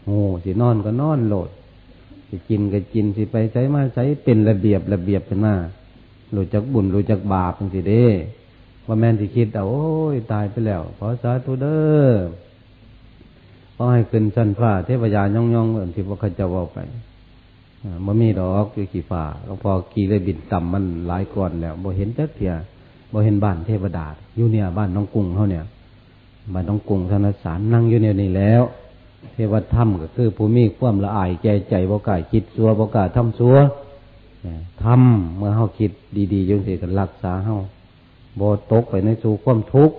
โอ้สินอนก็นอนโหลดสิกินก็กินสิไปใช้มาใช้เป็นระเบียบระเบียบเป็นมารู้จักบุญรู้จักบาปจังสิเด้ว่าแม่นสิคิดเอาโอ้ยตายไปแล้วขอสาธุเด้อขอให้ขึ้นชั้นฟ้าเทพยาย่องย่องเหมือนที่พวกเขจะว่าไปมันมีดอกอยู่ขี่ฟ้าก็พอขี่เลยบินต่ำมันหลายก่อนแล้วบ่เห็นจักเถีย บ่เห็นบ้านเทวดาอยู่เนี่ย บ้านน้องกุ้งเขาเนี่ยบ้านน้องกุ้งธนสารนั่งอยู่เนี่ยนี่แล้ว เทวธรรมก็คือผู้มีความละอายใจใจบ่กล้าคิดซัวบ่กล้าทำซัวทำเมื่อเฮาคิดดีๆยังสิกันรักษาเฮาบ่ตกไปในสู่ความทุกข์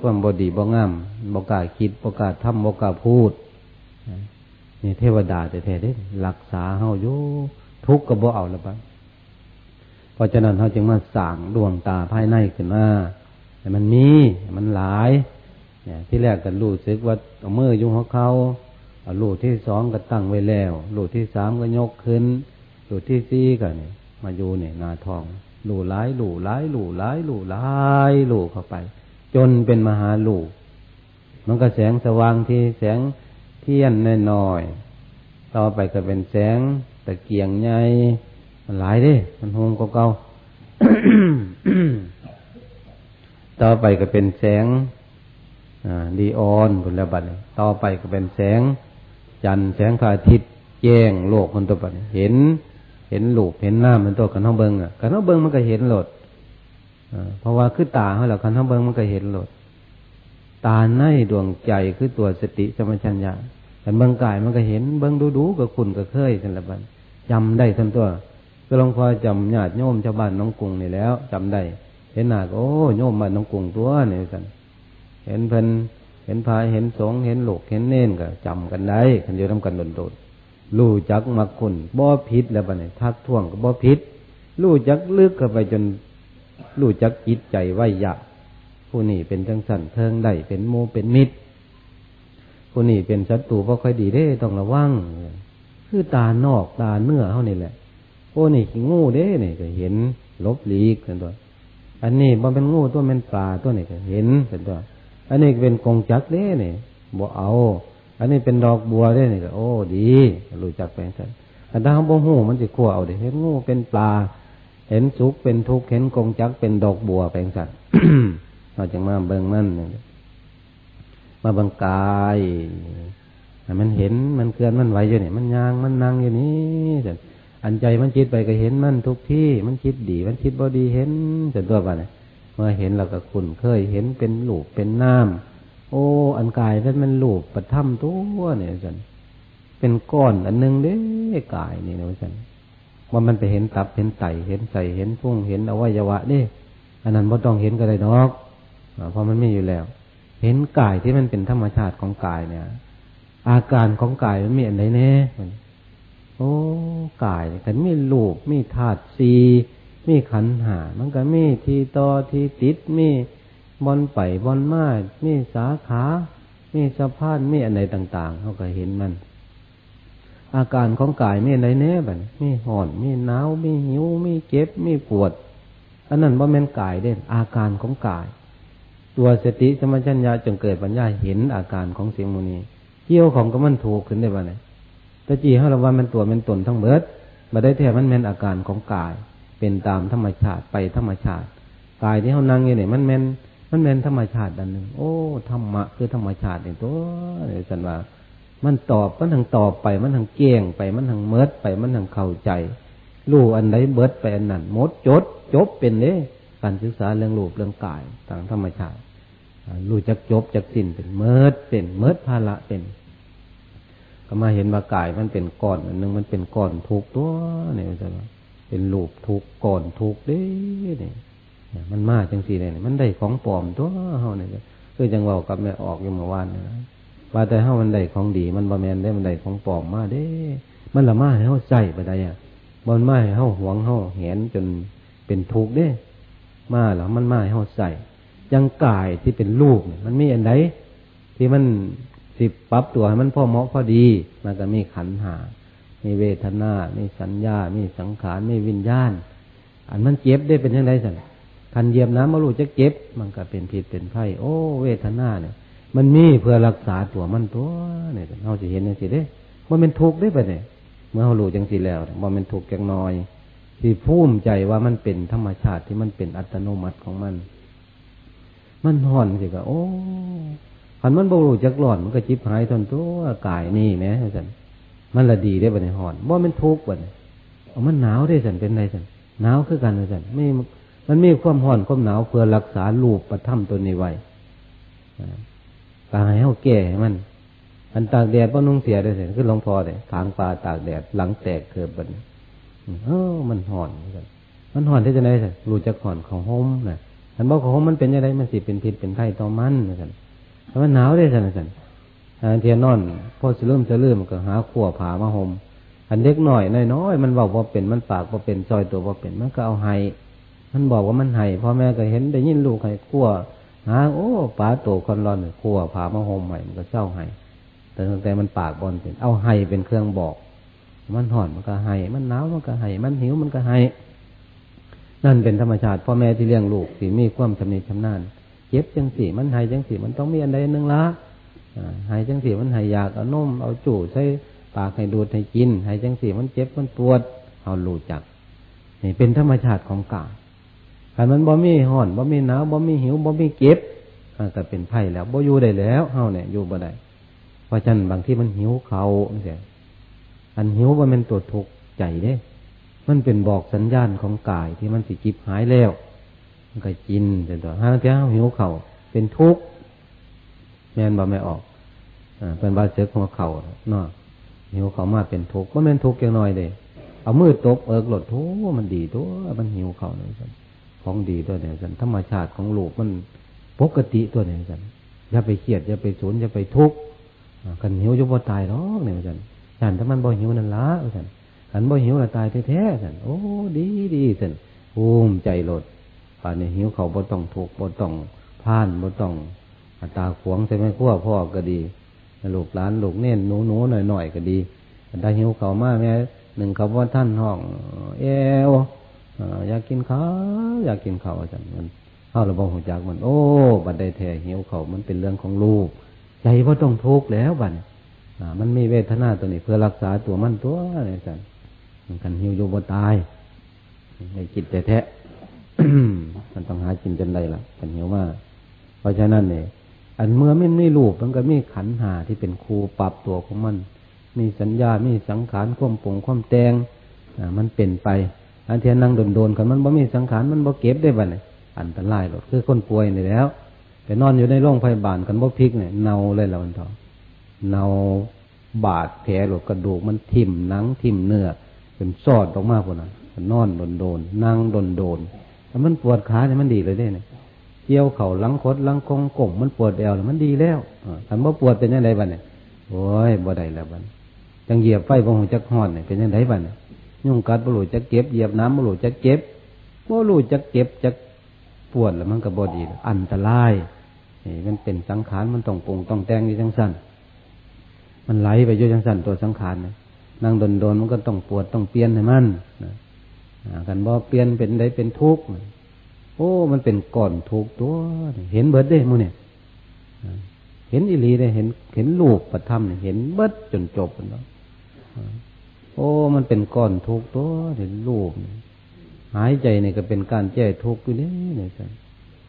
ความบ่ดีบ่งามบ่กล้าคิดบ่กล้าทำบ่กล้าพูดนี่เทวดาแต่แท้เด้รักษาเฮาอยู่ทุกข์ก็บ่เอาละบ้าง เพราะฉะนั้นเขาจึงมาสั่งดวงตาภายในขึ้นมาแต่มันมีมันหลาย เนี่ย ที่แรกกันรู้สึกว่าเอามือยุ่งของเขาเอาลูกที่สองก็ตั้งไว้แล้วลูกที่สามก็ยกขึ้นลูกที่สี่ก็เนี่ยมาอยู่เนี่ยนาทองลูหลายลูหลายลูหลายลูหลายลูเข้าไป จนเป็นมหาลูมันก็แสงสว่างที่แสงเทียนน้อยๆต่อไปก็เป็นแสงตะเกียงใหญ่ มันหลายเด้ มันโฮมเก่าต่อไปก็เป็นแสงดีออนบนระบัดต่อไปก็เป็นแสง จันแสงพระอาทิตย์แจ้งโลกคนตัวบัดเห็น เห็นลูกเห็นหน้ามันตัวกันท้องเบิงอะกันท้องเบิงมันก็เห็นหลดเพราะว่าคือตาเขาแหละกันท้องเบิงมันก็เห็นหลด ตาในดวงใจคือตัวสติสมัชัญญาแต่เบิงกายมันก็เห็นเบิงดูดูกับคุณก็เคยกันละบัดจำได้ทันตัว ก็ลวงพ่อจำญาติโยมชาวบ้านน้องกุ้งนี่แล้วจำได้ เห็นหน้าก็โอ้โยมบ้านน้องกุ้งตัวนี่กัน เห็นเพิ่นเห็นพายเห็นสงเห็นหลกเห็นเน่นก็จำกันได้คันอยู่ทำกันโดดๆรู้จักมาคุณบ่พิษแล้วบัดนี้ทักท่วงก็บ่พิษรู้จักลึกเข้าไปจนรู้จักจิตใจไหวยะผู้นี้เป็นจังสันเทิงได้เป็นโมเป็นมิตรผู้นี้เป็นศัตรูเพราะค่อยดีได้ต้องระวังคือตานอกตาเนื้อเขานี่แหละ โอ้นี่งูเด้เนี่ยก็เห็นลบหลีกเป็นตัวอันนี้มันเป็นงูตัวเป็นปลาตัวนี่ก็เห็นเป็นตัว อันนี้เป็นกงจักเด้เนี่ยบ่เอา อันนี้เป็นดอกบัวเด้เนี่ยก็โอ้ดีรู้จักแปลงสันอันถ้าเขาบ่หูมันจะขั้วเอาเด้เห็นงูเป็นปลา เห็นสุกเป็นทุกข์เห็นกงจักเป็นดอกบัวแปลงสันเราจะมาเบิ่งมันมาบังกายมันเห็นมันเคลื่อนมันไหวอยู่เนี่ยมันยางมันนั่งอยู่นี่แต่ อันใจมันคิดไปก็เห็นมันทุกที่ มันคิดดี มันคิดบ่ดีเห็นแต่ตัวไปเนี่ยเมื่อเห็นเราก็คุ้นเคยเห็นเป็นหลูกเป็นน้ำโอ้ อันกายนั้นมันลูกประทับตัวเนี่ยสันเป็นก้อนอันหนึ่งเด้กายนี่นะสันว่ามันไปเห็นตับเห็นไตเห็นใส่เห็นพุ่งเห็นอวัยวะนี่อันนั้นบ่ต้องเห็นก็ได้นอกเพราะมันไม่อยู่แล้ว เห็นกายที่มันเป็นธรรมชาติของกายเนี่ย อาการของกายมันมีอะไรแน่ โอ้กายกันมีลูกมีธาตุสีมีขันหา มันก็มีทีต่อทีติดมีบอลไปบอลมามีสาขา มีสะพานมีอะไรต่างๆเขาก็เห็นมัน อาการของกายมีอะไรแน่บันมีห่อน มีหนาว มีหิว มีเจ็บ มีปวด อันนั้นว่าแม่นกายเด่นอาการของกาย ตัวสติสมัชัญญาจงเกิดปัญญาเห็นอาการของเสียงมูนีเกี่ยวของก็มันถูกขึ้นได้บ้าง ตะจีให้เราว่ามันตัวเป็นตนทั้งเบิดมาได้แท้มันเป็นอาการของกาย เป็นตามธรรมชาติไปธรรมชาติกายที่เขานั่งอยู่เนี่ยมันเป็นมันเป็นธรรมชาติอันหนึ่งโอ้ธรรมะคือธรรมชาติเนี่ยตัวเนี่ยสันว่า มันตอบมันทางตอบไปมันทางเกี่ยงไปมันทางเมิดไปมันทางเข้าใจรู้อันใดเบิดไปอันนั้นมดจด จบเป็นเลยการศึกษาเรื่องรูปเรื่องกายทางธรรมชาติรู้จักจบจักสิ้นเป็นเมิดเป็นเมิดภาระเป็น ก็มาเห็นว่ากายมันเป็นก้อนอันนึงมันเป็นก้อนทุกตัวเนี่ยจะเป็นรูปทุกก้อนทุกเด้เนี่ยมันมาจังสี่เนี่ยมันได้ของปลอมตัวเฮาเนี่ยคือจังว่ากับแม่ออกอยู่เมื่อวานนะว่าแต่เฮามันได้ของดี มันบะแมนได้มันได้ของปลอมมาเด้ มันละมาให้เฮาใจไปได้อะบนมาให้เฮาหวงเฮาเห็นจนเป็นทุกเด้ มาแล้วมันมาให้เฮาใส่ยังกายที่เป็นรูปมันมีอันใดที่มัน สิปรับตัวให้มันพอเหมาะพอดี มันก็มีขันหา มีเวทนา มีสัญญา มีสังขาร มีวิญญาณ อันมันเจ็บได้เป็นยังไงสันคันเยียบน้ำมาลูจะเจ็บ มันก็เป็นผิดเป็นไข้โอ้ เวทนาเนี่ย มันมีเพื่อรักษาตัวมันตัวเนี่ยเราจะเห็นอย่างสิเด้มันเป็นทุกข์ได้ปะเนี่ย เมื่อเรารู้จังสิแล้วมันเป็นทุกข์จังน้อยที่ภูมิใจว่ามันเป็นธรรมชาติที่มันเป็นอัตโนมัติของมัน มันห่อนสิก็โอ้ ขันมันบรูจักหลอนมันก็จิบหายทนตัวกายนี่แหมสันมันละดีได้บ่ในหอนบ่มันทุกข์บ่เนี่ยมันหนาวได้สันเป็นไรสันหนาวคือกันสันไม่มันมีความห่อนความหนาวเพื่อรักษาลูปประทับตัวในไว้ตายให้เขาแก่มันอันตากแดดป้นุ่งเสียได้สิคือหลวงพ่อเลยทางปลาตากแดดหลังแตกเกิดบันเออมันห่อนมันห่อนที่จะไหนสิรู้จักห่อนของห้มนะอันบอกของห้มมันเป็นยังไงมันสิเป็นพิษเป็นไข้ต่อมันนะสันมันหนาวได้สันสันเทียนนอนพอสลืมเสลืมก็หาขั้วผามาหมอันเล็กหน่อยน้อยมันบอกว่าเป็นมันปากว่าเป็นซอยตัวว่าเป็นมันก็เอาไห้มันบอกว่ามันไห้พ่อแม่ก็เห็นได้ยินลูกไห้ขั้วหาโอ้ป๋าโตคนร้อนขั้วผามาหมใหม่มันก็เศร้าไห้แต่ตั้งแต่มันปากบอลเป็นเอาไห้เป็นเครื่องบอก มันห่อนมันก็ไห้มันหนาวมันก็ไห้มันหิวมันก็ไห้นั่นเป็นธรรมชาติพ่อแม่ที่เลี้ยงลูกที่มีความชำนิชำนาญ เจ็บจังสีมันหายจังสีมันต้องมีอันใดนึงละหายจังสีมันหายอยากเอานมเอาจู่ใส่ปากให้ดูดให้กินหายจังสีมันเจ็บมันปวดเอาหลูจักนี่เป็นธรรมชาติของกายถ้ามันบ่มีห่อนบ่มีหนาวบ่มีหิวบ่มีเก็บก็เป็นไผ่แล้วบ่อยู่ได้แล้วเฮาเนี่ยอยู่บ่ได้เพราะฉะนั้นบางที่มันหิวเขาเสียอันหิวว่ามันตัวทุกข์ใจเด้ มันเป็นบอกสัญญาณของกายที่มันสิจิบหายแล้ว มันก็กินแต่ตัวห้าเจ้าหิวเข่าเป็นทุกข์แม่นบ่ไม่ออกอ่าเป็นบาดเจ็บของเข่าเนาะหิวเข่ามาเป็นทุกข์ว่าแม่นทุกข์อย่างน้อยเลยเอามือตบเอิกหลดโธมันดีตัวมันหิวเข่าเนี่ยสันของดีตัวเนี่ยสันธรรมชาติของลูกมันปกติตัวเนี่ยสันอย่าไปเครียดอย่าไปสนอย่าไปทุกข์กันหิวจะบ่ตายหรอกเนี่ยสันฉันถ้ามันบ่หิวนั่นละสันขันบ่หิวละตายแท้ๆสันโอ้ดีดีสันภูมิใจหลด ป่านนี้หิวเขาบ่ต้องทุกบ่ต้องพลานบ่ต้องตาขวงใช่ไหมขั้วพ่อก็ดีลูกหลานลูกเน้นหนูหนูหน่อยหน่อยก็ดีถ้าหิวเขามากแม่หนึ่งเขาว่าท่านห้อง เอวอยากกินข้าวอยากกินข้าวอาจารย์มันเข้าระบบหัวจักมัน โอ้บัดได้แท้หิวเขามันเป็นเรื่องของลูกใจว่าต้องทุกข์แล้วบัดมันมีเวทนาตัวนี้เพื่อรักษาตัวมันตัวอาจารย์มันกันหิวโยบตายในจิตแต่แท้ มันต้องหากินจนได้ละกันหิวมาก เพราะฉะนั้นเนี่ยอันเมื่อไม่ไม่รูปมันก็มีขันหาที่เป็นครูปรับตัวของมัน มีสัญญา มีสังขารควมปงควมแตงมันเป็นไป อันเทียนนั่งโดนๆกันมันบ่มีสังขารมันบ่เก็บได้บ้านอันตรายหรอกคือคนป่วยนี่แล้วไปนอนอยู่ในโรงพยาบาลกันบ่พลิกเนี่ยเน่าเลยแล้วมันทอเน่าบาดแผลหรือกระดูกมันทิ่มหนังทิ่มเนื้อเป็นซอดออกมาพวกนั้นนอนโดนโดนนั่งโดนโดน ถ้ามันปวดขาเนี่ยมันดีเลยเนี่ยเกี่ยวเข่าลังคดลังคงกลมมันปวดเอวมันดีแล้วถ้าบ่ปวดเป็นยังไงบ้านเนี่ยโอ้ยบ่ได้แล้วบ้านจังเหยียบไฟบ่หูจักหอนเนี่ยเป็นยังไงบ้างเนี่ยุ่งกัดบ่รู้จักเก็บเหยียบน้ำบ่รู้จักเก็บบ่รู้จักเก็บจักปวดแล้วมันก็บ่ดีอันตรายนี่มันเป็นสังขารมันต้องปรุงต้องแต่งอยู่จังสั้นมันไหลไปอยู่จังสั้นตัวสังขารเนี่ยนั่งโดนโดนมันก็ต้องปวดต้องเปลี่ยนให้มันนะ กันบ่เปลี่ยนเป็นได้เป็นทุกข์โอ้ มันเป็นก่อนทุกตัวเห็นเบิดได้มูเนี่ยเห็นอิลีได้เห็นเห็นลูกประทับเนี่ยเห็นเบิดจนจบแล้วโอ้ มันเป็นก้อนทุกตัวเห็นลูกหายใจเนี่ยก็เป็นการแก้ทุกข์อยู่เนี่ยเนี่ยสิ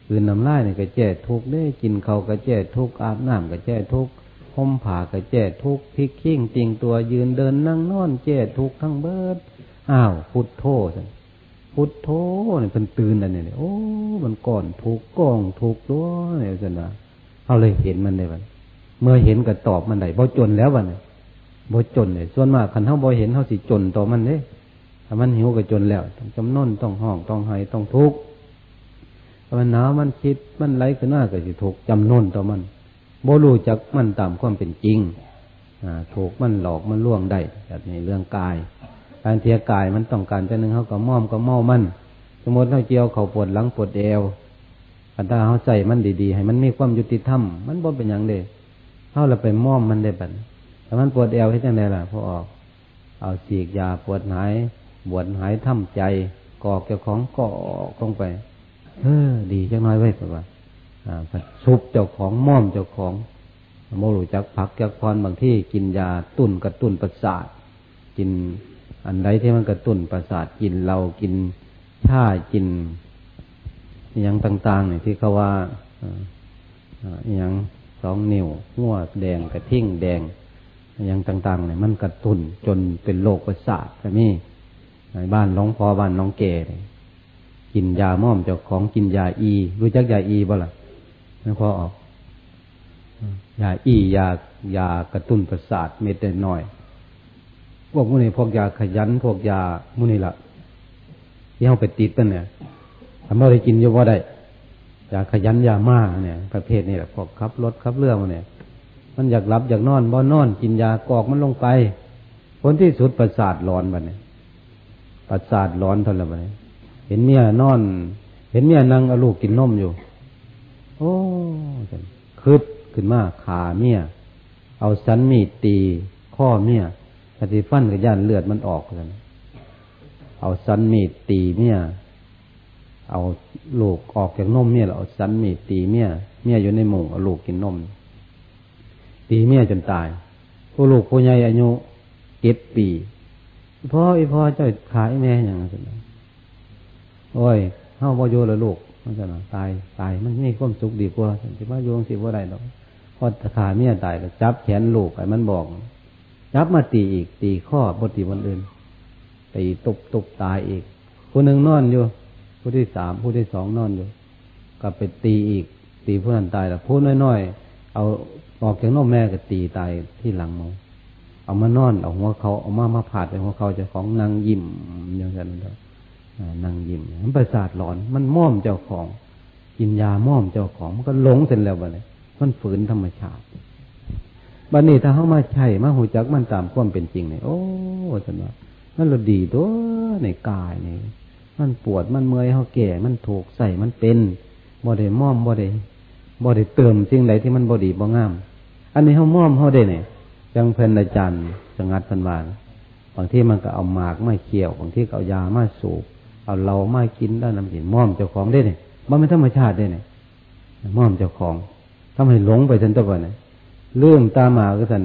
คืนน้ำลายเนี่ยก็แก้ทุกข์ได้กินเขาก็แก้ทุกข์อาบน้ำก็แก้ทุกข์ห่มผ้าก็แก้ทุกข์พลิกขิ้งติงตัวยืนเดินนั่งนอนแก้ทุกข์ทั้งเบิด อ้าวพุทโธสิพุทโธเนี่ยเป็นตื่นอะไรเนี่ยโอ้ มันก่อนทุกกองทุกตัวเนี่ยสินะเขาเลยเห็นมันได้บันเมื่อเห็นก็ตอบมันได้บ่จนแล้วบันบ่จนเนี่ยส่วนมากคันเขาบ่เห็นเขาสิจนต่อมันเด้ถ้ามันหิวก็จนแล้วต้องจำนนต้องห้องต้องไห้ต้องทุกข์ถ้ามันหนาวมันคิดมันไหลขึ้นหน้าก็สิทุกข์จำนนต่อมันบ่รู้จักมันตามความเป็นจริงอ่าถูกมันหลอกมันล่วงได้แบบนี้เรื่องกาย การเทียกายมันต้องการแต่หนึ่งเขาก็ม่อมก็เมามันสมมติเขาเจียวเขาปวดหลังปวดเอวถ้าเขาใส่มันดีๆ ให้มันมีความยุติธรรมมันบ่เป็นอย่างเดเขาเราไปม่อมมันได้บัดแต่มันปวดเอวให้จังไดล่ะพอออก เอาสีกยาปวดหายบวชหายทำใจกอกเจ้าของกอกลงไปเออดีจังน้อยไว้ป่ะว่าซุปเจ้าของม่อมเจ้าของโมรูจักผักจักพรบางที่กินยาตุ่นกระตุ้นประสาทกิน อันใดที่มันกระตุ้นประสาทกินเรากินชากินอย่างต่างๆเนี่ยที่เขาว่าอย่างสองนิ้วหัวแดงกระทิ่งแดงอย่างต่างๆเนี่ยมันกระตุ้นจนเป็นโรคประสาทก็มีในบ้านน้องพอบ้านน้องเก๋กินยาม่อมเจ้าของกินยาอี รู้จักยาอีบ่ล่ะไม่พอออกยาอียายากระตุ้นประสาทเม็ดน้อย พวกมุนี่พวกยาขยัน พวกยามุนี่ละที่เขาไปติดตั้นเนี่ยทำอะไรกินอยู่ว่าได้ยาขยันยามากเนี่ย ประเภทนี้แหละพวกขับรถขับเรือมาเนี่ย มันอยากหลับอยากนอนบ่นอน กินยากอกมันลงไปผลที่สุดประสาทร้อนบันเนี่ยประสาทร้อนท่าไหร่บันเห็นเมียนอน เห็นเมียนั่งเอาลูกกินนมอยู่ โอ้คืดขึ้นมาขาเมียเอาสันมีดตีข้อเมีย ปฏิฟันกับย่านเลือดมันออกกัน เอาสันมีดตีเมีย เอาลูกออกจากนมเมียเอาสันมีดตีเมีย เมียอยู่ในหมู่เอาลูกกินนม ตีเมียจนตาย ผู้ลูกผู้ใหญ่อายุเก็บปีพ่ออีพ่อเจ้าขายแม่อย่างนั้นโอ้ยเฮาบ่โยแล้วลูกมันจะตายตายมันมีความสุขดีกว่าสิว่าโยงสิว่าไรหรอกพอขาเมียตายแล้วจับแขนลูกไปมันบอก จับมาตีอีก ตีข้อบตีวันอื่นตีตุบตุบตายอีกผู้หนึ่งนอนอยู่ผู้ที่สามผู้ที่สองนอนอยู่ ก็ไปตีอีก ตีผู้นั้นตายแล้วผู้น้อยๆเอาออกจากนอกแม่ก็ตีตายที่หลังมองเอามานอนเอาหัวเขาเอามามาผาดไปหัวเขาเจ้าของนางยิ้มอย่างนั้นเด้อนางยิ้มมันประสาทหลอน มันม่อมเจ้าของ กินยาม่อมเจ้าของมันก็หลงเสร็จแล้วบัดนี้มันฝืนธรรมชาติ บัดนี้ถ้าเข้ามาใช่มาหูจักมันตามความเป็นจริงเนี่ยโอ้สันว่ามันเราดีตัวในกายเนี่ยมันปวดมันเมื่อยเขาแก่ มันถูกใส่มันเป็นบ่ได้ม่อมบ่ได้บ่ได้เติมสิ่งใดที่มันบ่ดีบ่งาม อันนี้เขาม่อมเขาได้เนี่ยจังเพิ่นอาจารย์สงัดพันวานบางที่มันก็เอาหมากมาเคี่ยวบางที่ก็เอายามาสูบเอาเรามากินด้น้ำกินม่อมเจ้าของได้เนี่ยมันไม่ธรรมชาติได้เนี่ยม่อมเจ้าของทำให้หลงไปจนตัวเนี่ย เรื่องตาหมาก็สัน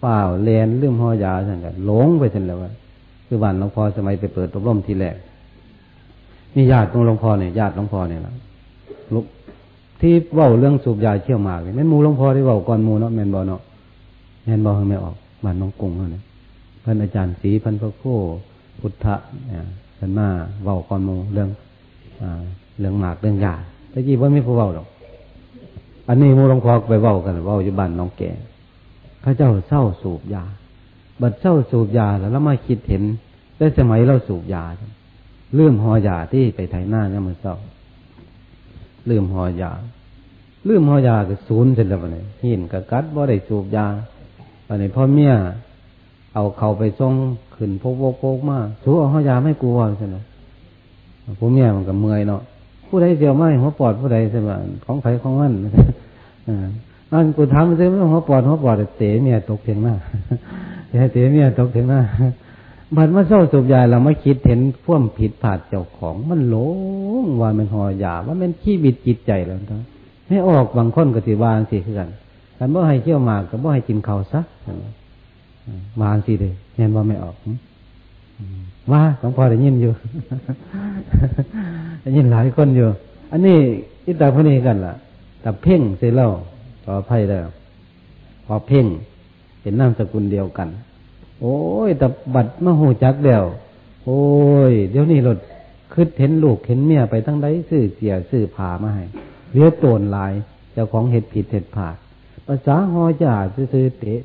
เปล่าแลนเรื่องหอยาสันกันหลงไปจนแล้วว่าคือวันหลวงพ่อสมัยไปเปิดอบรมทีแรกมีญาติของหลวงพ่อเนี่ยญาติหลวงพ่อเนี่ยละลุกที่เว้าเรื่องสูบยาเชี่ยวหมากเนี่ยแม่นมูหลวงพ่อที่เว้าก่อนมูเนาะแม่นบ่เนาะแม่นบ่ไม่ออกบ้านน้องกุ้งเนี่ยพิ่นอาจารย์ศรีพันพระโคพุทธะเนี่ยเพิ่นมาเว้าก่อนมูเรื่องอ่าเรื่องหมากเรื่องยาตะกี้ว่าไม่ผู้เว้าหรอก อันนี้มูหลวงพ่อไปเว้ากันเว้าอยู่บ้านน้องแก่เขาเจ้าเศร้าสูบยา บัดเศร้าสูบยาแล้วแล้วมาคิดเห็นได้สมัยเราสูบยาเลื่อมหอยาที่ไปไถหน้าเนี่ยมันเศร้าเลืมหอยาเลืมหอยาก็ศูนย์เสร็จแล้วเนี่ยหินกับกัดบ่ได้สูบยาอันนี้พ่อเมียเอาเขาไปส่งขึ้นพกโกโกกมาสูเอาหอยาไม่กลัวใช่ไหมพ่อเมียมันก็เมื่อยเนาะ ผู้ใดเดียวไม่หัวปอดผู้ใดใช่ไหมของไผของมันอ่านกูทำซื้อไม่หัวปอดหัวปอดเตะเมียตกเพียงหน้าอย่เตะเมียตกเพียงหน้าบัดมาเศร้าสูบยาเราไม่คิดเห็นพ่วมผิดผาดเจ้าของมันหลงว่ามันหอยาว่ามันขี้บิดจิตใจแล้วทั้งให้ออกบางคนก็ติวางสิคือกันกันบ่อให้เที่ยวมากก็บ่ให้กินข้าวซักวางสิเลยเห็นว่าไม่ออก ว่าหลวงพ่อได้ยินอยู่ได้ยินหลายคนอยู่ อันนี้อิตาพนี้กันล่ะแต่เพ่งเสร็จแล้วขอไพ่แล้วพอเพ่งเห็นนามสกุลเดียวกัน โอ้ยแต่บัดมาหูจักเดียวโอ้ย เดี๋ยวนี้รถคืดเห็นลูกเห็นเมียไปทั้งใดซื้อเสียซื้อผามาให้เลี้ยโตนลายเจ้าของเห็ดผิดเห็ดผาดภาษาหอจ่าซื้อเตะ